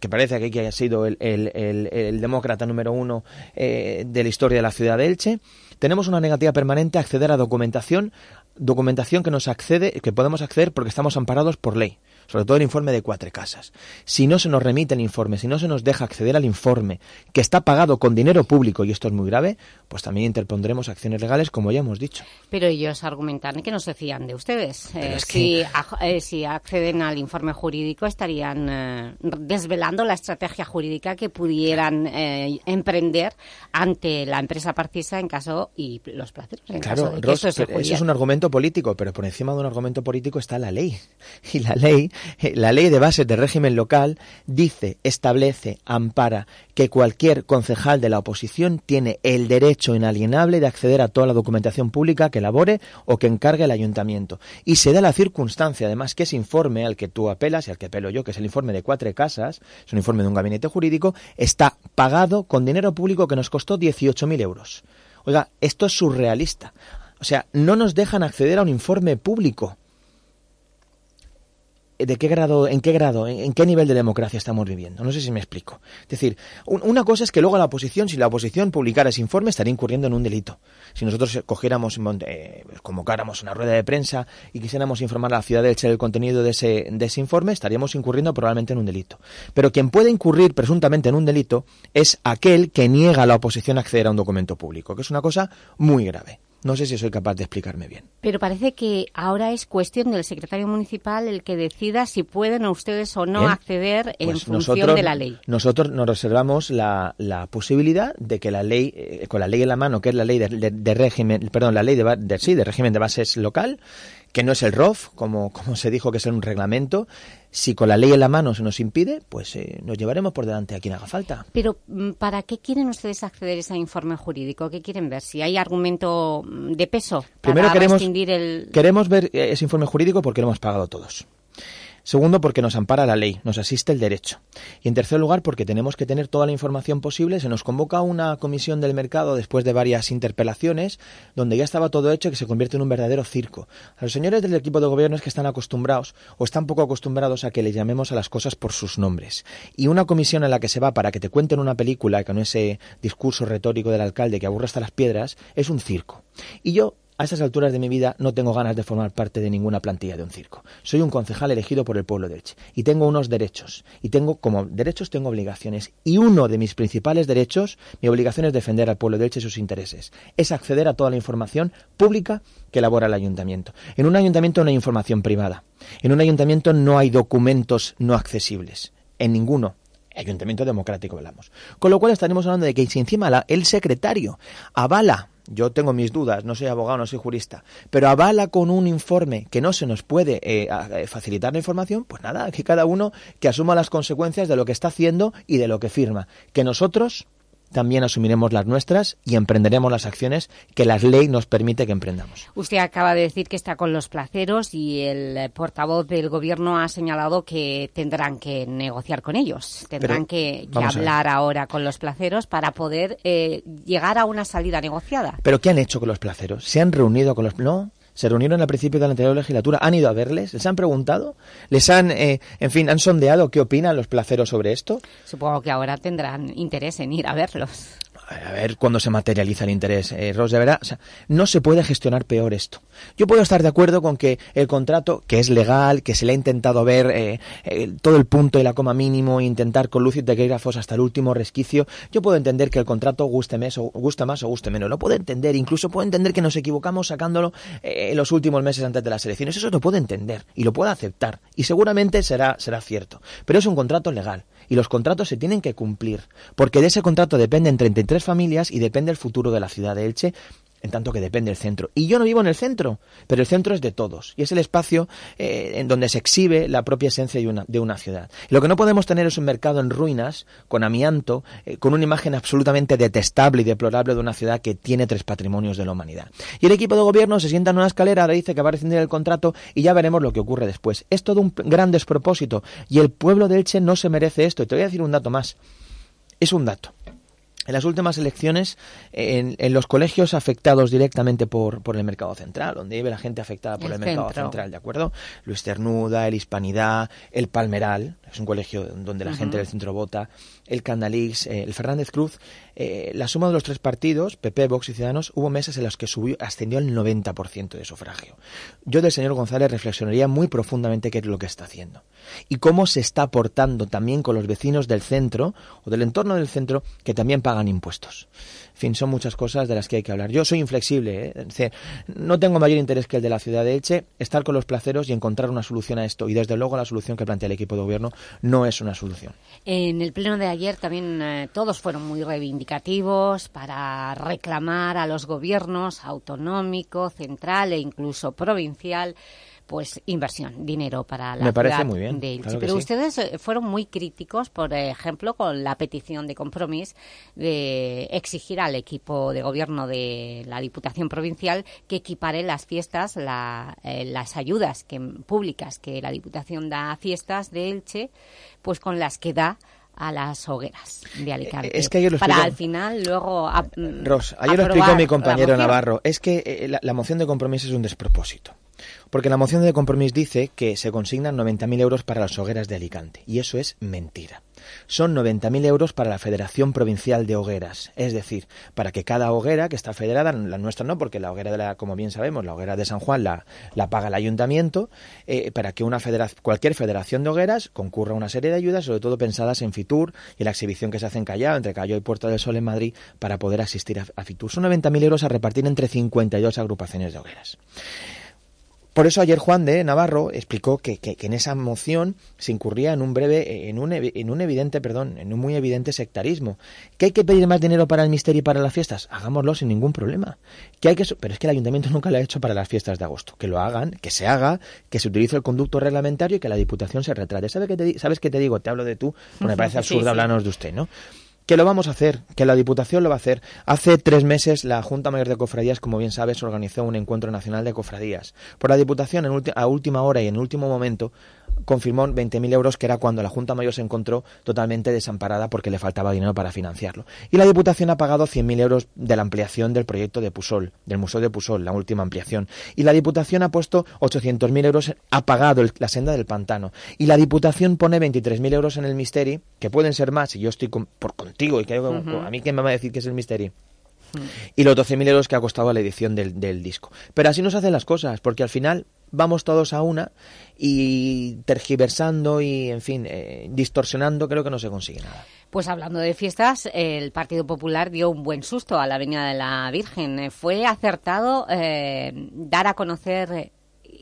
que parece que haya sido el, demócrata número uno eh, de la historia de la ciudad de Elche, tenemos una negativa permanente a acceder a documentación, documentación que nos accede, que podemos acceder porque estamos amparados por ley. Sobre todo el informe de Cuatro Casas. Si no se nos remite el informe, si no se nos deja acceder al informe, que está pagado con dinero público, y esto es muy grave, pues también interpondremos acciones legales, como ya hemos dicho. Pero ellos argumentan que no se fían de ustedes. Eh, es que- si, eh, si acceden al informe jurídico, estarían eh, desvelando la estrategia jurídica que pudieran emprender ante la empresa parcisa en caso y los placeros. En caso Claro, de que Ros, esto se pero eso es un argumento político, pero por encima de un argumento político está la ley. Y la ley, la ley de bases de régimen local dice, establece, ampara que cualquier concejal de la oposición tiene el derecho inalienable de acceder a toda la documentación pública que elabore o que encargue el ayuntamiento. Y se da la circunstancia, además, que ese informe al que tú apelas y al que apelo yo, que es el informe de cuatro casas, es un informe de un gabinete jurídico, está pagado con dinero público que nos costó 18.000 euros. Oiga, esto es surrealista. O sea, no nos dejan acceder a un informe público. ¿De qué grado, en qué grado, en, qué nivel de democracia estamos viviendo? No sé si me explico. Es decir, un- una cosa es que luego la oposición, si la oposición publicara ese informe, estaría incurriendo en un delito. Si nosotros cogiéramos, mon- eh, convocáramos una rueda de prensa y quisiéramos informar a la ciudad de Elche del contenido de ese, de ese informe, estaríamos incurriendo probablemente en un delito. Pero quien puede incurrir presuntamente en un delito es aquel que niega a la oposición acceder a un documento público, que es una cosa muy grave. No sé si soy capaz de explicarme bien. Pero parece que ahora es cuestión del secretario municipal el que decida si pueden ustedes o no ¿Eh? acceder en Pues función nosotros, de la ley. Nosotros nos reservamos la, la posibilidad de que la ley, eh, con la ley en la mano, que es la ley de, de- de régimen, perdón, la ley de, de- sí, de régimen de bases local, que no es el ROF, como, como se dijo que es un reglamento, si con la ley en la mano se nos impide, pues eh, nos llevaremos por delante a quien haga falta. Pero mm, ¿para qué quieren ustedes acceder a ese informe jurídico? ¿Qué quieren ver? Si hay argumento mm, de peso para Primero queremos, el... queremos ver eh, ese informe jurídico porque lo hemos pagado todos. Segundo, porque nos ampara la ley, nos asiste el derecho. Y en tercer lugar, porque tenemos que tener toda la información posible. Se nos convoca una comisión del mercado después de varias interpelaciones, donde ya estaba todo hecho y que se convierte en un verdadero circo. A los señores del equipo de gobierno es que están acostumbrados o están poco acostumbrados a que les llamemos a las cosas por sus nombres. Y una comisión en la que se va para que te cuenten una película con ese discurso retórico del alcalde que aburre hasta las piedras es un circo. Y yo a estas alturas de mi vida no tengo ganas de formar parte de ninguna plantilla de un circo. Soy un concejal elegido por el pueblo de Elche y tengo unos derechos. Y tengo, como derechos, tengo obligaciones. Y uno de mis principales derechos, mi obligación es defender al pueblo de Elche y sus intereses. Es acceder a toda la información pública que elabora el ayuntamiento. En un ayuntamiento no hay información privada. En un ayuntamiento no hay documentos no accesibles. En ninguno. Ayuntamiento democrático hablamos. Con lo cual estaremos hablando de que si encima la- el secretario avala, yo tengo mis dudas, no soy abogado, no soy jurista, pero avala con un informe que no se nos puede eh, eh, facilitar la información, pues nada, que cada uno que asuma las consecuencias de lo que está haciendo y de lo que firma. Que nosotros también asumiremos las nuestras y emprenderemos las acciones que la ley nos permite que emprendamos. Usted acaba de decir que está con los placeros y el portavoz del gobierno ha señalado que tendrán que negociar con ellos, tendrán Pero, que, hablar ahora con los placeros para poder eh, llegar a una salida negociada. ¿Pero qué han hecho con los placeros? ¿Se han reunido con los... No, se reunieron al principio de la anterior legislatura, han ido a verles, les han preguntado, les han, eh, en fin, han sondeado qué opinan los placeros sobre esto. Supongo que ahora tendrán interés en ir a verlos. A ver cuándo se materializa el interés, eh, Ros, de verdad, no se puede gestionar peor esto. Yo puedo estar de acuerdo con que el contrato, que es legal, que se le ha intentado ver eh, eh, todo el punto y la coma mínimo, intentar con luz y taquígrafos hasta el último resquicio, yo puedo entender que el contrato guste, mes, o, guste más o guste menos, lo puedo entender, incluso puedo entender que nos equivocamos sacándolo eh, en los últimos meses antes de las elecciones, eso lo puedo entender y lo puedo aceptar y seguramente será, será cierto, pero es un contrato legal y los contratos se tienen que cumplir, porque de ese contrato dependen 33 familias y depende el futuro de la ciudad de Elche, en tanto que depende el centro. Y yo no vivo en el centro, pero el centro es de todos y es el espacio eh, en donde se exhibe la propia esencia de una, de una ciudad. Y lo que no podemos tener es un mercado en ruinas, con amianto, eh, con una imagen absolutamente detestable y deplorable de una ciudad que tiene tres patrimonios de la humanidad. Y el equipo de gobierno se sienta en una escalera, ahora dice que va a rescindir el contrato y ya veremos lo que ocurre después. Es todo un gran despropósito y el pueblo de Elche no se merece esto. Y te voy a decir un dato más. Es un dato. En las últimas elecciones, en, en los colegios afectados directamente por, por el mercado central, donde vive la gente afectada por El el, mercado central, ¿de acuerdo? Luis Cernuda, el Hispanidad, el Palmeral, es un colegio donde la gente del centro vota, el Candalix, eh, el Fernández Cruz, eh, la suma de los tres partidos, PP, Vox y Ciudadanos, hubo meses en los que subió, ascendió al 90% de sufragio. Yo del señor González reflexionaría muy profundamente qué es lo que está haciendo y cómo se está aportando también con los vecinos del centro o del entorno del centro que también pagan impuestos. En fin, son muchas cosas de las que hay que hablar. Yo soy inflexible, ¿eh? no tengo mayor interés que el de la ciudad de Elche, estar con los placeros y encontrar una solución a esto. Y desde luego la solución que plantea el equipo de gobierno no es una solución. En el pleno de ayer también eh, todos fueron muy reivindicativos para reclamar a los gobiernos autonómico, central e incluso provincial pues inversión, dinero para la Me parece ciudad muy bien, de claro Pero sí. ustedes eh, fueron muy críticos, por ejemplo, con la petición de compromiso de exigir al equipo de gobierno de la Diputación Provincial que equipare las fiestas, la- eh, las ayudas que, públicas que la Diputación da a fiestas de Elche, pues con las que da a las hogueras de Alicante. Eh, es que lo Para al final luego... a- Ros, ayer lo explicó mi compañero. Navarro, es que eh, la, la moción de compromiso es un despropósito. Porque la moción de compromiso dice que se consignan 90.000 euros para las hogueras de Alicante. Y eso es mentira. Son 90.000 euros para la Federación Provincial de Hogueras. Es decir, para que cada hoguera que está federada, la nuestra no, porque la hoguera, de la, como bien sabemos, la hoguera de San Juan la, la paga el ayuntamiento, eh, para que una cualquier federación de hogueras concurra a una serie de ayudas, sobre todo pensadas en Fitur y la exhibición que se hace en Callao, entre Callao y Puerta del Sol en Madrid, para poder asistir a, a Fitur. Son 90.000 euros a repartir entre 52 agrupaciones de hogueras. Por eso ayer Juan de Navarro explicó que, que- que en esa moción se incurría en un breve, en un, en un evidente, perdón, en un muy evidente sectarismo. ¿Que hay que pedir más dinero para el misterio y para las fiestas? Hagámoslo sin ningún problema. Que hay que, pero es que el ayuntamiento nunca lo ha hecho para las fiestas de agosto. Que lo hagan, que se haga, que se utilice el conducto reglamentario y que la Diputación se retrate. ¿Sabe qué te, ¿Sabes qué te digo? Te hablo de tú, porque me parece Sí, absurdo sí. hablarnos de usted, ¿no? Que lo vamos a hacer, que la Diputación lo va a hacer. Hace tres meses la Junta Mayor de Cofradías, como bien sabes, organizó un encuentro nacional de cofradías. Por la Diputación, en a última hora y en último momento, confirmó 20.000 euros, que era cuando la Junta Mayor se encontró totalmente desamparada porque le faltaba dinero para financiarlo. Y la Diputación ha pagado 100.000 euros de la ampliación del proyecto de Pusol, del Museo de Pusol, la última ampliación. Y la Diputación ha puesto 800.000 euros, ha pagado la senda del pantano. Y la Diputación pone 23.000 euros en el Misteri, que pueden ser más, y yo estoy con- por contigo, y que Ujú. a mí quién me va a decir que es el Misteri y los 12.000 euros que ha costado la edición del, del disco. Pero así nos hacen las cosas, porque al final vamos todos a una y tergiversando y, en fin, eh, distorsionando, creo que no se consigue nada. Pues hablando de fiestas, el Partido Popular dio un buen susto a la Avenida de la Virgen. Eh, Fue acertado eh, dar a conocer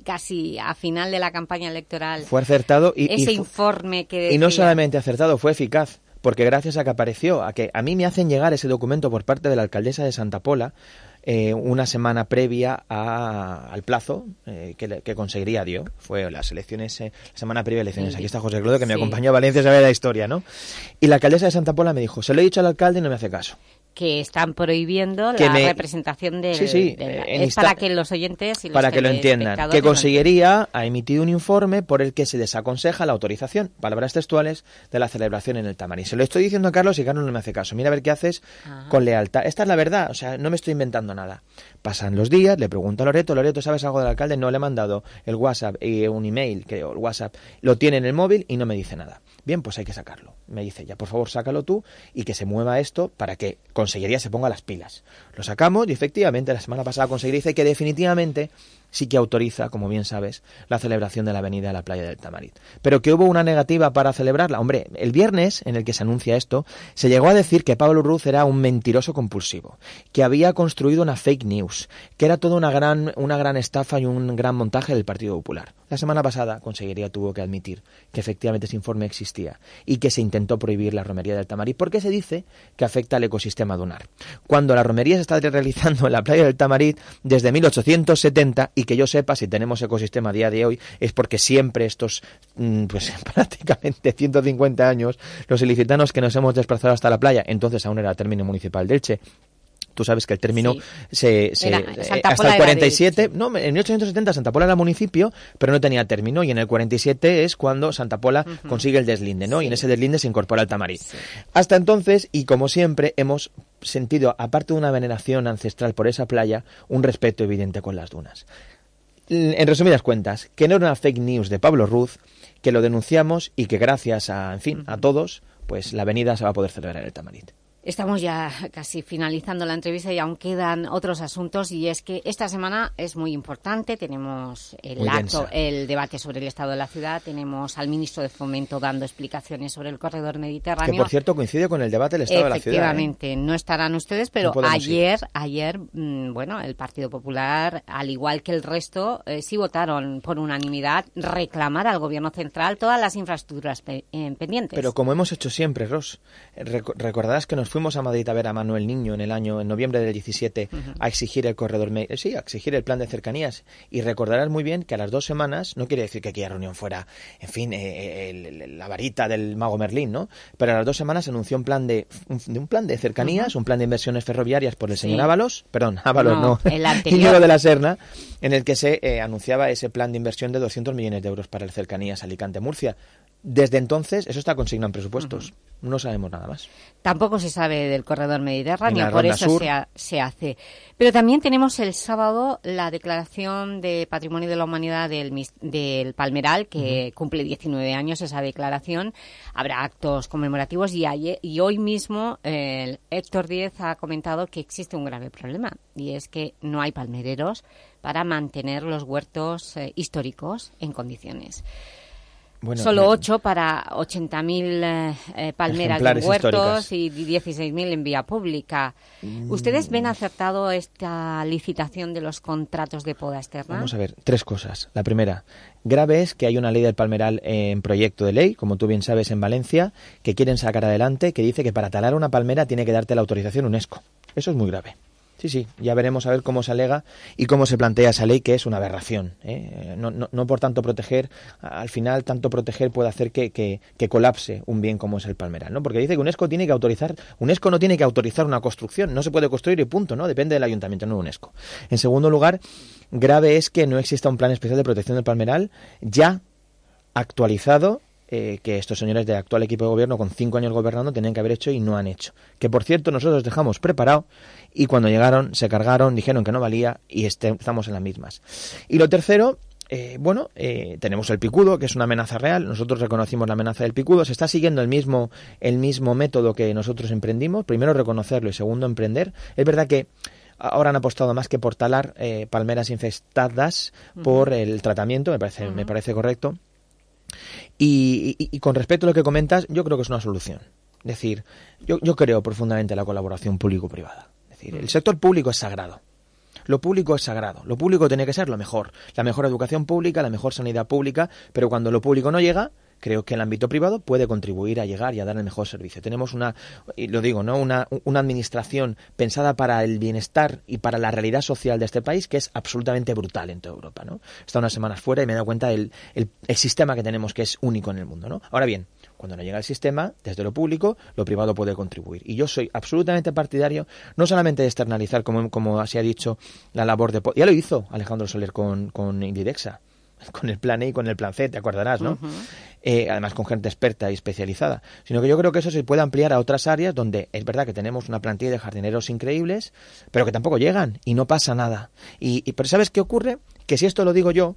casi a final de la campaña electoral Fue acertado y, ese informe que y no decía- solamente acertado, fue eficaz. Porque gracias a que apareció, a que a mí me hacen llegar ese documento por parte de la alcaldesa de Santa Pola, eh, una semana previa a- al plazo eh, que, conseguiría dio. Fue las elecciones, eh, la semana previa a elecciones. Aquí está José Clodo, que me acompañó a Valencia a saber la historia, ¿no? Y la alcaldesa de Santa Pola me dijo, se lo he dicho al alcalde y no me hace caso. Que están prohibiendo Que la me- representación de... Sí, sí, de la- es insta- para que los oyentes y los para que lo entiendan, que Consellería ha emitido un informe por el que se desaconseja la autorización, palabras textuales, de la celebración en el Tamarín. Se lo estoy diciendo a Carlos y Carlos no me hace caso. Mira a ver qué haces Ajá. con lealtad. Esta es la verdad, o sea, no me estoy inventando nada. Pasan los días, le pregunto a Loreto, Loreto, ¿sabes algo del alcalde? No, le he mandado el WhatsApp y un email, creo, el WhatsApp, lo tiene en el móvil y no me dice nada. Bien, pues hay que sacarlo. Me dice, ya por favor sácalo tú y que se mueva esto para que Consellería se ponga las pilas. Lo sacamos y efectivamente la semana pasada Consellería dice que definitivamente sí que autoriza, como bien sabes, la celebración de la avenida de la playa del Tamarit. Pero que hubo una negativa para celebrarla. Hombre, el viernes en el que se anuncia esto, se llegó a decir que Pablo Ruz era un mentiroso compulsivo, que había construido una fake news, que era toda una gran, una gran estafa y un gran montaje del Partido Popular. La semana pasada, Consellería tuvo que admitir que efectivamente ese informe existía y que se intentó prohibir la romería del Tamarit porque se dice que afecta al ecosistema dunar. Cuando la romería se está realizando en la playa del Tamarit desde 1870 y que yo sepa si tenemos ecosistema a día de hoy es porque siempre estos mm, pues prácticamente 150 años los ilicitanos que nos hemos desplazado hasta la playa, entonces aún era término municipal de Elche, Tú sabes que el término Sí. se, se- Era- eh, hasta el era de 47, no, en 1870 Santa Pola era municipio, pero no tenía término y en el 47 es cuando Santa Pola consigue el deslinde, ¿no? Y en ese deslinde se incorpora el tamarí. Hasta entonces, y como siempre, hemos sentido, aparte de una veneración ancestral por esa playa, un respeto evidente con las dunas. En resumidas cuentas, que no era una fake news de Pablo Ruz, que lo denunciamos y que gracias a, en fin, a todos, pues la avenida se va a poder celebrar en el Tamarit. Estamos ya casi finalizando la entrevista y aún quedan otros asuntos y es que esta semana es muy importante, tenemos el acto, el debate sobre el estado de la ciudad, tenemos al ministro de Fomento dando explicaciones sobre el corredor mediterráneo. Que por cierto coincide con el debate del estado de la ciudad. ¿eh? Efectivamente, no estarán ustedes, pero ayer, ayer, mm, bueno, el Partido Popular, al igual que el resto, eh, sí votaron por unanimidad reclamar al Gobierno central todas las infraestructuras eh, pendientes. Pero como hemos hecho siempre, Ros, recordarás que nos fuimos a Madrid a ver a Manuel Niño en el año, en noviembre del 17, a exigir el corredor, eh, sí, a exigir el plan de cercanías. Y recordarás muy bien que a las dos semanas, no quiere decir que aquella reunión fuera, en fin, eh, eh, la varita del mago Merlín, ¿no? Pero a las dos semanas se anunció un plan de, un, plan de cercanías, un plan de inversiones ferroviarias por el señor Ábalos, perdón, Ábalos no, el anterior. de la Serna, en el que se anunciaba ese plan de inversión de 200 millones de euros para el cercanías Alicante-Murcia. Desde entonces, eso está consignado en presupuestos. No sabemos nada más. Tampoco se sabe del corredor mediterráneo, por eso se, hace. Pero también tenemos el sábado la declaración de Patrimonio de la Humanidad del, del Palmeral, que cumple 19 años esa declaración. Habrá actos conmemorativos y, y hoy mismo el Héctor Díez ha comentado que existe un grave problema y es que no hay palmereros para mantener los huertos eh, históricos en condiciones. Solo eh, 8 para 80.000 eh, eh, palmeras de huertos y 16.000 en vía pública. Mm. ¿Ustedes ven acertado esta licitación de los contratos de poda externa? Vamos a ver, tres cosas. La primera, grave es que hay una ley del palmeral en proyecto de ley, como tú bien sabes, en Valencia, que quieren sacar adelante, que dice que para talar una palmera tiene que darte la autorización UNESCO. Eso es muy grave. Sí, sí, ya veremos a ver cómo se alega y cómo se plantea esa ley, que es una aberración. ¿eh? No, no, no, por tanto proteger, al final tanto proteger puede hacer que, que, colapse un bien como es el palmeral, ¿no? Porque dice que UNESCO tiene que autorizar, UNESCO no tiene que autorizar una construcción, no se puede construir y punto, ¿no? Depende del ayuntamiento, no UNESCO. En segundo lugar, grave es que no exista un plan especial de protección del palmeral ya actualizado eh, que estos señores del actual equipo de gobierno, con cinco años gobernando, tenían que haber hecho y no han hecho. Que por cierto, nosotros dejamos preparado y cuando llegaron, se cargaron, dijeron que no valía y este, estamos en las mismas. Y lo tercero, eh, bueno, eh, tenemos el picudo, que es una amenaza real. Nosotros reconocimos la amenaza del picudo. Se está siguiendo el mismo, el mismo método que nosotros emprendimos. Primero, reconocerlo y segundo, emprender. Es verdad que ahora han apostado más que por talar palmeras infestadas por el tratamiento, me parece, me parece correcto. Y, con respecto a lo que comentas, yo creo que es una solución. Es decir, yo, yo creo profundamente en la colaboración público-privada. Es decir, el sector público es sagrado. Lo público es sagrado. Lo público tiene que ser lo mejor. La mejor educación pública, la mejor sanidad pública, pero cuando lo público no llega, creo que el ámbito privado puede contribuir a llegar y a dar el mejor servicio. Tenemos una, y lo digo, ¿no? una, una administración pensada para el bienestar y para la realidad social de este país que es absolutamente brutal en toda Europa. ¿no? He estado unas semanas fuera y me he dado cuenta del el, sistema que tenemos que es único en el mundo. ¿no? Ahora bien, cuando no llega el sistema, desde lo público, lo privado puede contribuir. Y yo soy absolutamente partidario, no solamente de externalizar, como, como se ha dicho, la labor de... Ya lo hizo Alejandro Soler con, con Indidexa con el plan E y con el plan C, te acordarás, ¿no? Eh, además con gente experta y especializada, sino que yo creo que eso se puede ampliar a otras áreas donde es verdad que tenemos una plantilla de jardineros increíbles, pero que tampoco llegan y no pasa nada. Y, y pero ¿sabes qué ocurre? Que si esto lo digo yo,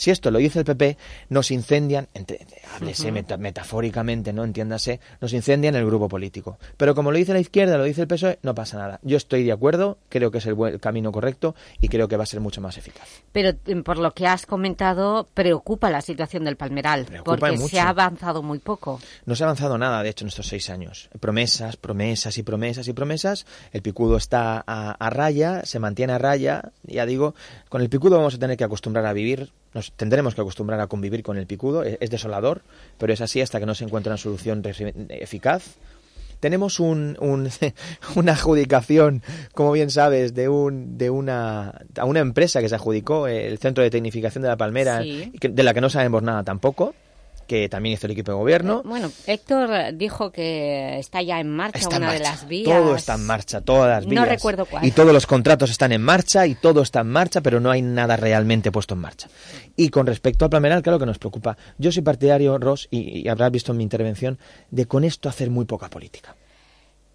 si esto lo dice el PP, nos incendian, entre, háblese metafóricamente, no entiéndase, nos incendian el grupo político. Pero como lo dice la izquierda, lo dice el PSOE, no pasa nada. Yo estoy de acuerdo, creo que es el, buen, camino correcto y creo que va a ser mucho más eficaz. Pero em, por lo que has comentado, preocupa la situación del Palmeral, porque se ha avanzado muy poco. No se ha avanzado nada, de hecho, en estos seis años. Promesas, promesas y promesas y promesas. El picudo está a, a raya, se mantiene a raya. Ya digo, con el picudo vamos a tener que acostumbrar a vivir nos tendremos que acostumbrar a convivir con el picudo. Es, desolador, pero es así hasta que no se encuentre una solución eficaz. Tenemos un, una adjudicación, como bien sabes, de, un, de una, a una empresa que se adjudicó el Centro de Tecnificación de la Palmera, de la que no sabemos nada tampoco que también hizo el equipo de gobierno. Eh, bueno, Héctor dijo que está ya en marcha una de las vías. Todo está en marcha, todas las vías. No recuerdo cuál. Y todos los contratos están en marcha y todo está en marcha, pero no hay nada realmente puesto en marcha. Y con respecto al Plameral, claro que nos preocupa. Yo soy partidario, Ross, y, habrás visto en mi intervención, de con esto hacer muy poca política.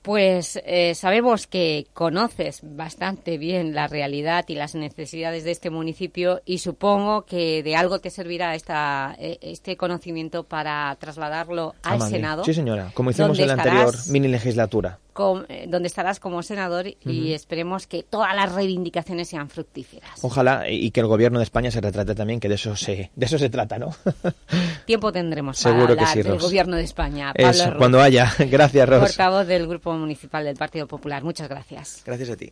Pues eh, sabemos que conoces bastante bien la realidad y las necesidades de este municipio y supongo que de algo te servirá esta, eh, este conocimiento para trasladarlo al. Senado. Sí, señora, como hicimos en la anterior mini legislatura. Eh, donde estarás como senador y esperemos que todas las reivindicaciones sean fructíferas. Ojalá y y que el gobierno de España se retrate también, que de eso se, de eso se trata, ¿no? Tiempo tendremos Seguro para que hablar sí, del gobierno de España. Pablo Eso, Ruz, cuando haya. Gracias, Ros. Portavoz del Grupo Municipal del Partido Popular. Muchas gracias. Gracias a ti.